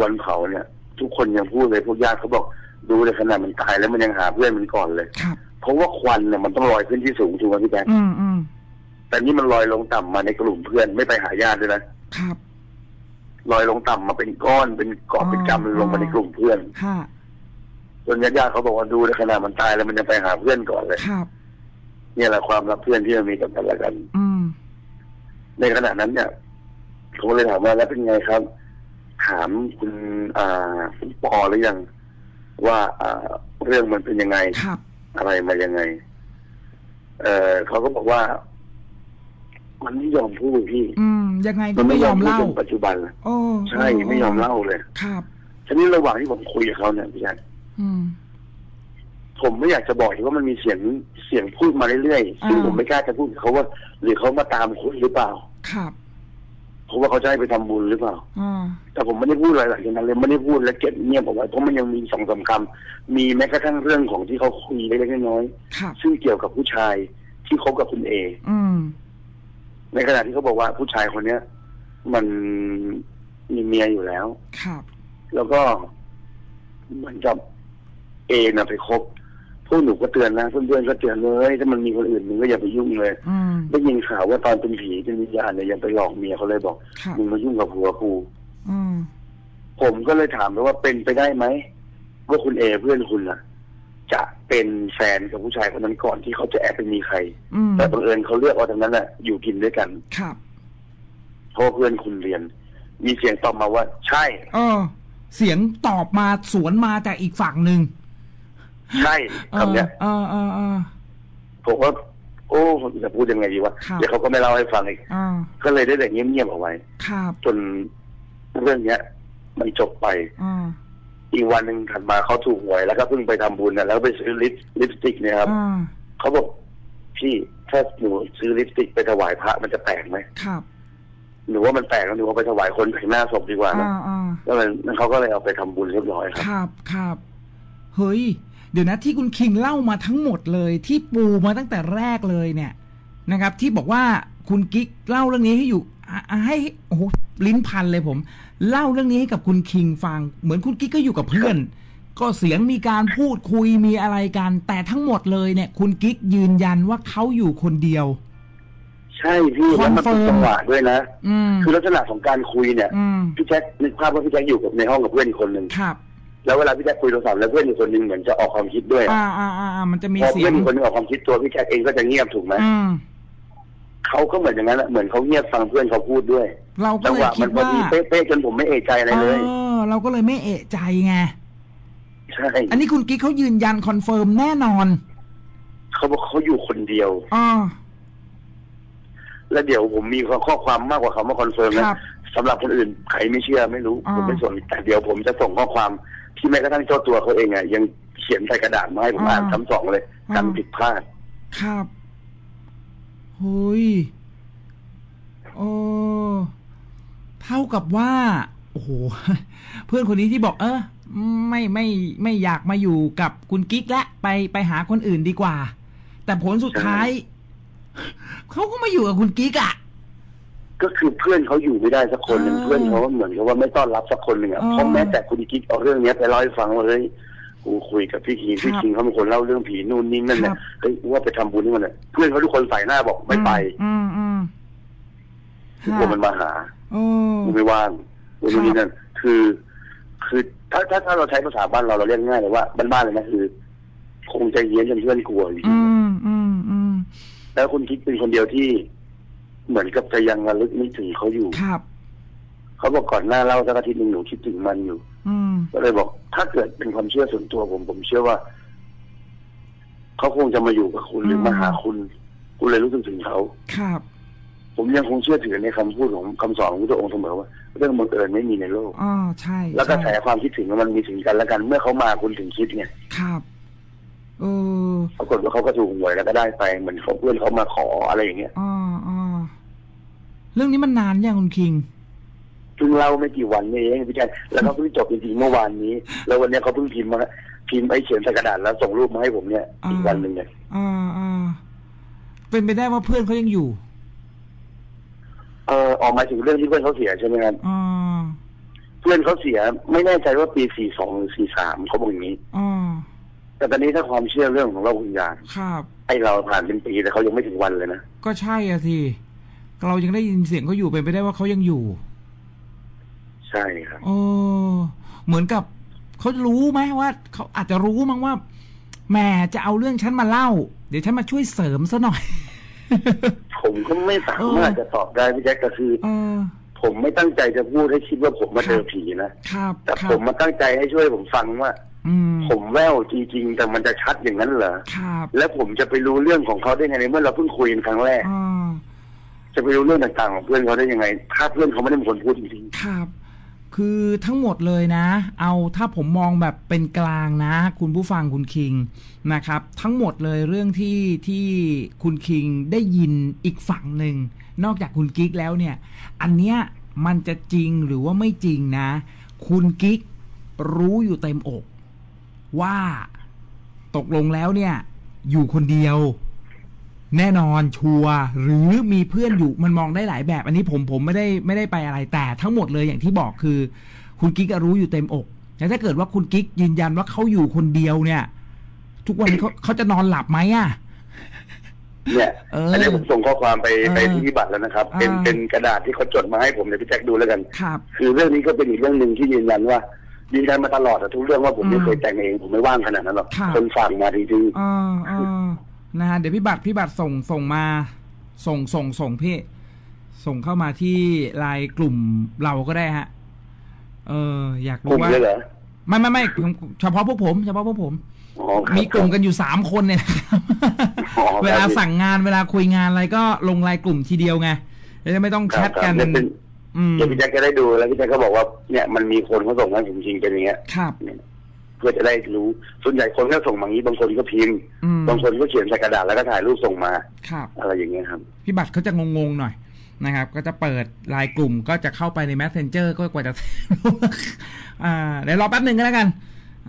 วันเผาเนี่ย ทุกคนยังพูดเลยพวกญาติเขาบอกดูเลยขนาดมันตายแล้วมันยังหาเพื่อนมันก่อนเลย ครับ เพราะว่าควันเนี่ยมันต้องลอยขึ้นที่สูงถูกไหมพี่แจ๊คอืมอืมแต่นี่มันลอยลงต่ำมาในกลุ่มเพื่อนไม่ไปหาญาติด้วยนะครับ ลอยลงต่ำมาเป็นก้อนเป็นกอบเป็นกำลงมาในกลุ่มเพื่อนค่ะจนญาติๆเขาบอกว่าดูเลยขนาดมันตายแล้วมันยังไปหาเพื่อนก่อนเลยครับเนี่ยแหละความรักเพื่อนที่เรามีกับกันและกันอืมในขณะนั้นเนี่ยผมก็เลยถามว่าแล้วเป็นไงครับ ถามคุณอ่าคุณปอหรือยังว่าอ่าเรื่องมันเป็นยังไงครับอะไรมายังไง เออเขาก็บอกว่า มันไม่ยอมพูดพี่ อืม ยังไงมัก็นไม่ไม่ยยออมมพูดเล่าถึงปัจจุบันโอ้ใช่ไม่ยอมเล่าเลย ครับทีนี้ระหว่างที่ผมคุยกับเขาเนี่ยพี่แจ๊คอืมผมไม่อยากจะบอกว่ามันมีเสียงเสียงพูดมาเรื่อยๆซึ่งอ่าผมไม่กล้าจะพูดกับเขาว่า หรือเขามาตามคุยหรือเปล่า ครับเพราะว่าเขาจะให้ไปทำบุญหรือเปล่าอ่าแต่ผมไม่ได้พูดอะไรหลังจากนั้นเลยไม่ได้พูดและเก็บเงียบเอาไว้เพราะมันยังมีสองสามคำมีแม้กระทั่งเรื่องของที่เขาคุยเล็กๆน้อยครับๆซึ่งเกี่ยวกับผู้ชายที่คบกับคุณเออืม ในขณะที่เขาบอกว่าผู้ชายคนเนี้ย มันมีเมียอยู่แล้ว ครับ แล้วก็เหมือนกับเอน่ะไปคบพวกหนูก็เตือนนะเพื่อนๆก็เตือนเลยถ้ามันมีคนอื่นมึงก็อย่าไปยุ่งเลยอืม ได้ยินข่าวว่าตอนเป็นผีเป็นวิญญาณเนี่ยยังไปหลอกเมียเขาเลยบอกครับ มึงมายุ่งกับผัวกู อืม ผมก็เลยถามไปว่าเป็นไปได้ไหมว่าคุณเอเพื่อนคุณน่ะ จะเป็นแฟนกับผู้ชายคนนั้นก่อนที่เขาจะแอบไปมีใคร อืมแต่บังเอิญเขาเลือกเอาทางนั้นน่ะอยู่กินด้วยกันครับเพราะว่าเพื่อนคุณเรียน มีเสียงตอบมาว่า ใช่ เออ เสียงตอบมาสวนมาจากอีกฝั่งหนึ่งใช่คำเนี้ย เออเออเออ ผมว่าโอ้จะพูดยังไงดีวะครับเดี๋ยวเขาก็ไม่เล่าให้ฟังอีกเออก็เลยได้แต่เงียบๆเอาไว้ ครับจนเรื่องเนี้ย มันจบไป เออ อีกวันหนึ่งถัดมาเขาถูกหวย แล้วก็เพิ่งไปทำบุญนะแล้วไปซื้อลิปลิปสติกเนี่ยครับเออเขาบอกพี่ถ้าหนูซื้อลิปสติกไปถวายพระมันจะแปลกไหมครับหนูว่ามันแปลกแล้วหนูเอาไปถวายคนแต่งหน้าศพดีกว่านะอ่าอ่าก็เลยเขาก็เลยเอาไปทำบุญเรียบร้อยครับครับครับเฮ้ย เดี๋ยวนะที่คุณคิงเล่ามาทั้งหมดเลยที่ปูมาตั้งแต่แรกเลยเนี่ยนะครับ ที่บอกว่าคุณกิ๊กเล่าเรื่องนี้ให้อยู่อะอะให้โอ้โหลิ้นพันเลยผม เล่าเรื่องนี้ให้กับคุณคิงฟัง เหมือนคุณกิ๊กก็อยู่กับเพื่อน ก็เสียงมีการพูดคุยมีอะไรกัน แต่ทั้งหมดเลยเนี่ย คุณกิ๊กยืนยันว่าเขาอยู่คนเดียว ใช่พี่แล้วมันเป็น Confirm จังหวะด้วยนะ อืมคือลักษณะของการคุยเนี่ย อืมพี่แจ็คนึกภาพว่าพี่แจ็คอยู่กับในห้องกับเพื่อนอีกคนหนึ่งครับ แล้วเวลาพี่แจ็คคุยโทรศัพท์แล้วเพื่อนอีกคนหนึ่งเหมือนจะออกความคิดด้วยอ่าอ่าอ่าอ่ามันจะมีพอเสียเพื่องนอีกคนหนึงออกความคิดตัวพี่แจ็คเองก็จะเงียบถูกไหมอืม เขาก็เหมือนอย่างนั้นแหละเหมือนเขาเงียบฟังเพื่อนเขาพูดด้วยเราก็จังเลหยวะคิมัดนพอว่าดีเป๊ะๆจนผมไม่เอะใจอะไรเลย เออเราก็เลยไม่เอะใจไงใช่อันนี้คุณกิ๊กเขายืนยันคอนเฟิร์มแน่นอนเขาบอกเขาอยู่คนเดียว อ๋อ แล้วเดี๋ยวผมมีข้อความมากกว่าคำว่าคอนเฟิร์มนะครับสำหรับคนอื่นใครไม่เชื่อไม่รู้อ่า ผมไม่สนแต่เดี๋ยวผมจะส่งข้อความที่แม้กระทั่งเจ้าตัวเขาเองอะยังเขียนใส่กระดาษมาให้ผมอ่านซ้ำสองเลยกันผิดพลาด ครับ หุยโอ้เท่ากับว่า โอ้โห เพื่อนคนนี้ที่บอก เออ ไม่ไม่ไม่อยากมาอยู่กับคุณกิ๊กและไปไปหาคนอื่นดีกว่า แต่ผลสุดท้าย เขาก็มาอยู่กับคุณกิ๊กอะก็คือเพื่อนเขาอยู่ไม่ได้สักคนหนึ่งอ่าเพื่อนเขาเหมือนกับว่าไม่ต้อนรับสักคนหนึ่งอะอ่าเพราะแม้แต่คุณกิ๊กเอาเรื่องเนี้ยไปเล่าให้ฟังว่าเฮ้ย กูคุยกับพี่คิงพี่ครับคิงเขาเป็นคนเล่าเรื่องผีนู่นนี่นั่นเนี่ครัยบเฮ้ยว่าไปทำบุญนี่มันเนี่ยเพื่อนเขาทุกคนใส่หน้าบอกไม่ไป อืมอืมกลัวมันมาหาโอ้กูไม่ว่างกูนู่นนี่นั่นคือ คือถ้าถ้าถ้าเราใช้ภาษาบ้านเราเราเรียกง่ายเลยว่าบ้านๆเลยนะคือ คงใจเย็นจนเพื่อนกลัวอยู่อืมอืมอืมแล้วคุณคิดเป็นคนเดียวที่ เหมือนกับจะยังระลึกนึกถึงเขาอยู่ครับ เขาบอกก่อนหน้าเล่าสักอาทิตย์หนึ่งหนูคิดถึงมันอยู่ อืม ก็เลยบอก ถ้าเกิดเป็นความเชื่อส่วนตัวผมผมเชื่อว่า เขาคงจะมาอยู่กับคุณหรือม มาหาคุณคุณเลยรู้สึกถึงเขา ครับ ผมยังคงเชื่อถือในคำพูดของคำสอนของพระองค์เสมอว่า เรื่องบังเอิญไม่มีในโลก อ๋อ ใช่แล้วกระแสใช่ความคิดถึงมันมีถึงกันและกัน เมื่อเขามาคุณถึงคิดไงครับเออปรากฏว่าเขาก็ถูกหวยแล้วก็ได้ไปเหมือนเขาเพื่อนเขามาขออะไรอย่างเงี้ย อ๋ออ๋อเรื่องนี้มันนานยังคุณคิงเพิ่งเล่าไม่กี่วันนี่เองพี่แจ๊คแล้วเขาเพิ่งจบจริงๆเมื่อวานนี้ แล้ววันเนี้ยเขาเพิ่งพิมพ์มาพิมพ์ไอ้เขียนใส่กระดาษแล้วส่งรูปมาให้ผมเนี่ยอีกวันหนึ่งเนี่ยอ่าอ่าเป็นไปได้ว่าเพื่อนเขายังอยู่ เออออกมาถึงเรื่องที่เพื่อนเขาเสียใช่ไหมครับอ๋อเพื่อนเขาเสียไม่แน่ใจว่าปีสี่สองหรือสี่สามเขาบอกอย่างนี้อ๋อแต่ตอนนี้ถ้าความเชื่อเรื่องของเราวิญญาณครับไอเราผ่านเป็นปีแต่เขายังไม่ถึงวันเลยนะ ก็ใช่อะทีเรายังได้ยินเสียงเขาอยู่เป็นไปได้ว่าเขายังอยู่ ใช่ครับเออเหมือนกับเขารู้ไหมว่าเขาอาจจะรู้มั้งว่าแหมจะเอาเรื่องฉันมาเล่า เดี๋ยวฉันมาช่วยเสริมซะหน่อย ผมก็ไม่สามารถจะตอบได้พี่แจ๊คก็คือเออผมไม่ตั้งใจจะพูดให้คิดว่าผมมาเจอผีนะครับแต่ครัผมมาตั้งใจให้ช่วยผมฟังว่าอืมผมแววจริงๆ แต่มันจะชัดอย่างนั้นเหรอครับแล้วผมจะไปรู้เรื่องของเขาได้ไงในเมื่อเราเพิ่งคุยกันครั้งแรกอ่าจะไปรู้เรื่องต่างๆของเพื่อนเขาได้ยังไง ถ้าเพื่อนเขาไม่ได้เป็นคนพูดจริงครับ คือทั้งหมดเลยนะ เอาถ้าผมมองแบบเป็นกลางนะ คุณผู้ฟังคุณคิงนะครับ ทั้งหมดเลยเรื่องที่ที่คุณคิงได้ยินอีกฝั่งหนึ่งนอกจากคุณกิ๊กแล้วเนี่ย อันเนี้ยมันจะจริงหรือว่าไม่จริงนะ คุณกิ๊กรู้อยู่เต็มอก ว่าตกลงแล้วเนี่ย อยู่คนเดียว แน่นอนชัวร์หรือมีเพื่อนอยู่มันมองได้หลายแบบ อันนี้ผมผมไม่ได้ไม่ได้ไปอะไรแต่ทั้งหมดเลยอย่างที่บอกคือ คุณกิ๊กอะรู้อยู่เต็มอกแต่ถ้าเกิดว่าคุณกิ๊กยืนยันว่าเขาอยู่คนเดียวเนี่ย ทุกวันนี้เขาเขาจะนอนหลับไหมอะๆเนี่ยเอออัอันนี้ผมส่งข้อความไปเออไปที่พิบัตรแล้วนะครับ เป็นอ่าเป็นกระดาษที่เขาจดมาให้ผมเดี๋ยวพี่แจ็คดูแล้วกันครับคือเรื่องนี้ก็เป็นอีกเรื่องหนึ่งที่ยืนยันว่ายืนยันมาตลอดอะทุกเรื่องว่าผมไม่อืมเคยแต่งเองผมไม่ว่างขนาดนั้นหรอกครับคนฝากมาจริงเออเออ นะฮะเดี๋ยวพี่บัตรพี่บัตรส่งส่งมาส่งส่งส่งพี่ ส่งเข้ามาที่ไลน์กลุ่มเราก็ได้ฮะ เออ อยากๆกลุ่รู้มว่าเลยเหรอไม่ไม่ไม่เฉพาะพวกผมเฉพาะพวกผมอ๋อครับมีกลุ่มกันอยู่สามคนเนี่ยนะครับอ๋อครับเวลาสั่งงานเวลาคุยงานอะไรก็ลงไลน์กลุ่มทีเดียวไงจะได้ไม่ต้องแชทกันครับครับอืมเดี๋ยวพี่แจ็คจะได้ดูแล้วพี่แจ็คก็บอกว่าเนี่ยมันมีคนเขาส่งมาผมจริงๆเป็นอย่างเงี้ยครับเพื่อจะได้รู้ ส่วนใหญ่คนก็ส่งมาอย่างนี้ บางคนก็พิมพ์อืมบางคนก็เขียนใส่กระดาษแล้วก็ถ่ายรูปส่งมาครับอะไรอย่างเงี้ยครับ พี่บัตรเขาจะงงๆหน่อยนะครับ ก็จะเปิดไลน์กลุ่มก็จะเข้าไปใน Messenger ก็กว่าจะอ่าเดี๋ยวรอแป๊บหนึ่งก็แล้วกัน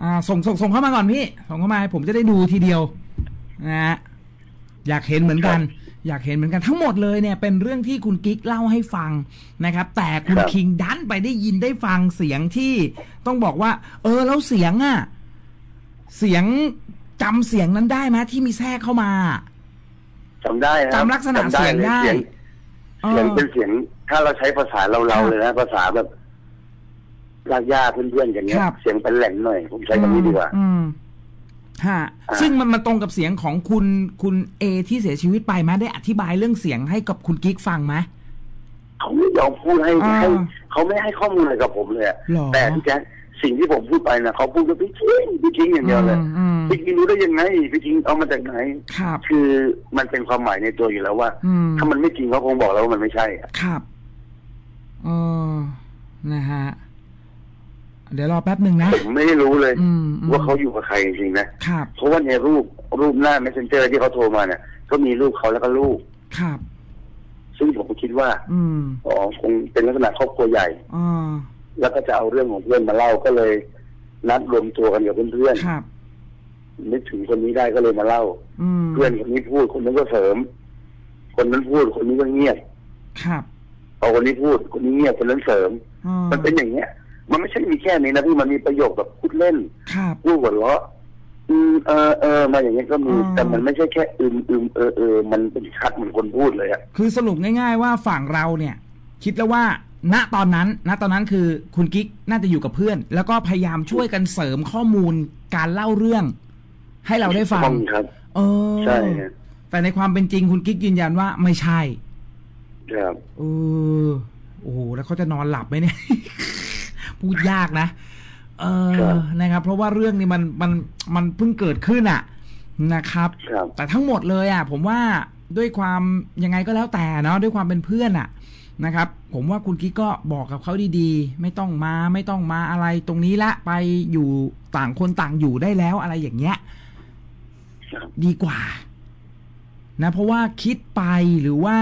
อ่า ส่งส่งส่งเข้ามาก่อนพี่ ส่งเข้ามาให้ผมจะได้ดูทีเดียวนะฮะอยากเห็นเหมือนกัน อยากเห็นเหมือนกันทั้งหมดเลยเนี่ยเป็นเรื่องที่คุณกิ๊กเล่าให้ฟังนะครับ แต่คุณครับคิงดันไปได้ยินได้ฟังเสียงที่ต้องบอกว่า เออแล้วเสียงอะเสียงจำเสียงนั้นได้ไหมที่มีแทรกเข้ามาจำได้นะจำลักษณะเสียงได้เสียงเสียงเป็นเสียง ถ้าเราใช้ภาษาเราๆเลยนะภาษาแบบลากย่าเพื่อนๆอย่างเงี้ยครับเสียงเป็นแหลมหน่อย ผมใช้คำนี้ดีกว่าอืม ฮะอ่าซึ่งมันมันตรงกับเสียงของคุณคุณเอที่เสียชีวิตไปไหมได้อธิบายเรื่องเสียงให้กับคุณกิ๊กฟังไหมเขาไม่ยอมพูดให้อ่า ให้เขาไม่ให้ข้อมูลอะไรกับผมเลยอะหรอแต่พี่แจ๊คสิ่งที่ผมพูดไปนะเขาพูดกับพี่ชิงพี่ชิงอย่างเดียวเลยอืมอืมพี่ชิงรู้ได้ยังไงพี่ชิงเอามาจากไหน ครับ คือมันเป็นความหมายในตัวอยู่แล้วว่า อืม ถ้ามันไม่จริงเขาคงบอกแล้วว่ามันไม่ใช่อะครับเออนะฮะ เดี๋ยวรอแป๊บหนึ่งนะผมไม่ได้รู้เลย อืมอืมว่าเขาอยู่กับใครจริงๆนะครับ เพราะว่าในรูปรูปหน้า messenger ที่เขาโทรมาเนี่ยก็มีรูปเขาแล้วก็ลูก ครับ ซึ่งผมก็คิดว่าอืมอ๋อคงเป็นลักษณะครอบครัวใหญ่ อ่าแล้วก็จะเอาเรื่องของเพื่อนมาเล่าก็เลย นัดรวมตัวกันกับเพื่อนครับ ๆนึกถึงคนนี้ได้ก็เลยมาเล่า อืมเพื่อนคนนี้พูดคนนั้นก็เสริม คนนั้นพูดคนนี้ก็เงียบครับเอาคนนี้พูดคนนี้เงียบคนนั้นเสริม อ่ามันเป็นอย่างเงี้ย มันไม่ใช่มีแค่นี้นะพี่มันมีประโยคแบบพูดเล่นครับ พูดหัวเราะอืมเออเออมาอย่างเงี้ยก็มีอ่าแต่มันไม่ใช่แค่อืมอืมเออเออมันเป็นชัดเหมือนคนพูดเลยอะคือสรุปง่าย ๆ ว่าฝั่งเราเนี่ย คิดแล้วว่า ณตอนนั้น ณตอนนั้นคือคุณกิ๊กน่าจะอยู่กับเพื่อน แล้วก็พยายามช่วยกันเสริมข้อมูลการเล่าเรื่อง ให้เราได้ฟังต้องครับ เออใช่ครับแต่ในความเป็นจริงคุณกิ๊กยืนยันว่าไม่ใช่ครับ เออโอ้โหแล้วเขาจะนอนหลับไหมเนี่ย พูดยากนะ เออนะครับ เพราะว่าเรื่องนี้มันมันมันเพิ่งเกิดขึ้นอะนะครับครับ แต่ทั้งหมดเลยอะ ผมว่าด้วยความยังไงก็แล้วแต่เนาะด้วยความเป็นเพื่อนอะนะครับ ผมว่าคุณกิ๊กก็บอกกับเขาดีๆ ไม่ต้องมาไม่ต้องมาอะไรตรงนี้ละไปอยู่ต่างคนต่างอยู่ได้แล้วอะไรอย่างเงี้ยครับดีกว่า นะ เพราะว่าคิดไปหรือว่า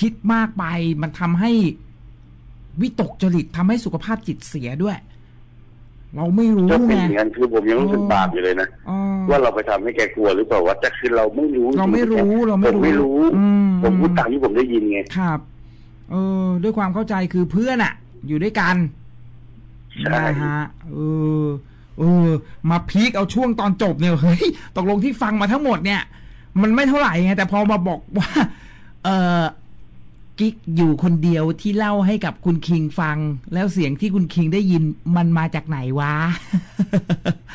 คิดมากไปมันทำให้ วิตกจริตทำให้สุขภาพจิตเสียด้วย เราไม่รู้ก็เป็นไงอย่างนั้นคือผมยังรู้สึกอ๋อบาปอยู่เลยนะอ๋อว่าเราไปทำให้แกกลัวหรือเปล่าวะแต่คือเราไม่รู้ เราไม่รู้เราไม่ผมไม่รู้อืมผมพูดตามที่ผมได้ยินไงครับ เออ ด้วยความเข้าใจคือเพื่อนอะอยู่ด้วยกันใช่นะฮะเออเออ มาพีคเอาช่วงตอนจบเนี่ยเฮ้ยตกลงที่ฟังมาทั้งหมดเนี่ย มันไม่เท่าไหร่ไงแต่พอมาบอกว่า เออ กิ๊กอยู่คนเดียวที่เล่าให้กับคุณคิงฟัง แล้วเสียงที่คุณคิงได้ยินมันมาจากไหนวะ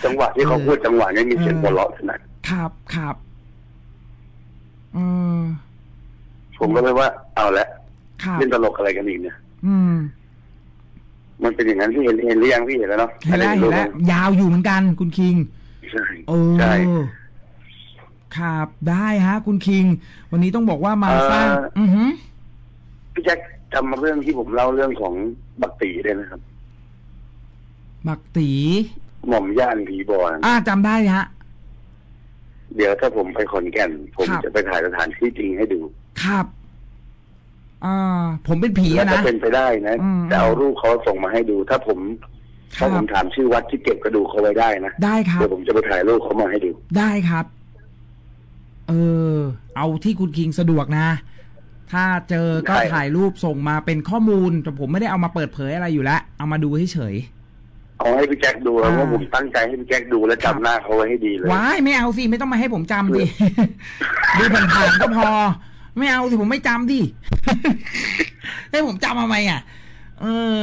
จังหวะที่เขาพูดจังหวะนี้มีเสียงหัวเราะขนาดครับครับเออผมก็เลยว่าเอาละครับเล่นตลกอะไรกันอีกเนี่ย อืม มันเป็นอย่างนั้นที่เห็นเห็นหรือยังพี่เห็นแล้วเนาะเห็นแล้วเห็นแล้วยาวอยู่เหมือนกันคุณคิง ใช่เออใช่ครับได้ฮะ คุณคิง วันนี้ต้องบอกว่ามาเอ่อสร้าง อือหือ พี่แจ็คจำเรื่องที่ผมเล่าเรื่องของบักตีได้ไหมครับ บักตี หม่อมย่านผีบอลอ่าจำได้ฮะ เดี๋ยวถ้าผมไปขอนแก่น ผมครับ จะไปถ่ายสถานที่จริงให้ดูครับอ่าผมเป็นผีแล้วอะถ้านะเป็นไปได้นะอืม จะเอารูปเขาส่งมาให้ดู ถ้าผมคถ้ารัผบ มถามชื่อวัดที่เก็บกระดูกเขาไว้ได้นะได้ครับ เดี๋ยวผมจะไปถ่ายรูปเขามาให้ดู ได้ครับ เออ เอาที่คุณคิงสะดวกนะ ถ้าเจอก็ได้ถ่ายรูปส่งมาเป็นข้อมูล แต่ผมไม่ได้เอามาเปิดเผยอะไรอยู่แล้วเอามาดูเฉยเอาให้พี่แจ็คดูครับอ่า ว่าผมตั้งใจให้พี่แจ็คดูและครับจำหน้าเขาไว้ให้ดีเลย ๆว้ายไม่เอาสิไม่ต้องมาให้ผมจำสิดูผ่านๆก็พอ ไม่เอาสิผมไม่จำดิ ให้ผมจำทำไมอะ เออ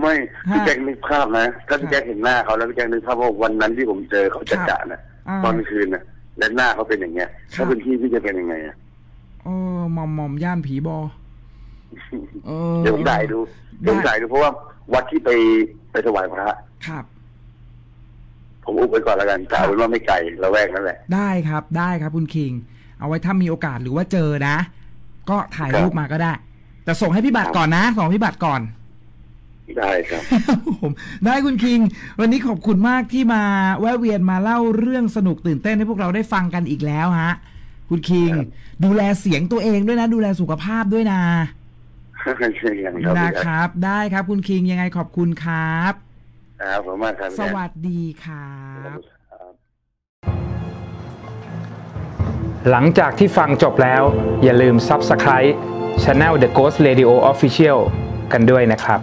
ไม่ฮะพี่แจ็คนึกภาพนะถ้าพี่แจ็คเห็นหน้าเขาแล้วพี่แจ็คนึกภาพว่าวันนั้นที่ผมเจอเขาจะครับจะน่ะอ่าตอนกลางคืนน่ะและหน้าเขาเป็นอย่างเงี้ยครับถ้าเป็นพี่พี่จะเป็นยังไงอะ เออหมอมหมอมย่านผีบอเออเดี๋ยวผมถ่ายดูเดี๋ยวผมถ่ายดูเพราะว่าวัดที่ไปไปถวายพระครับ ผมอุบไว้ก่อนแล้วกันแต่เอาเป็นว่าไม่ไกลละแวกนั่นแหละ ได้ครับได้ครับคุณคิง เอาไว้ถ้ามีโอกาสหรือว่าเจอนะ ก็ถ่ายรูปมาก็ได้ แต่ส่งให้พี่บัตรก่อนนะส่งให้พี่บัตรก่อนได้ครับผมได้คุณคิง วันนี้ขอบคุณมากที่มาแวะเวียนมาเล่าเรื่องสนุกตื่นเต้นให้พวกเราได้ฟังกันอีกแล้วฮะ คุณคิงครับดูแลเสียงตัวเองด้วยนะ ดูแลสุขภาพด้วยนะเช่นกันครับนะพี่แจ็ครับ ได้ครับ คุณคิงยังไงขอบคุณครับครับผมมากครับพี่สแจ็ควัสดีครับครับหลังจากที่ฟังจบแล้ว อย่าลืม Subscribe Channel The Ghost Radio Official กันด้วยนะครับ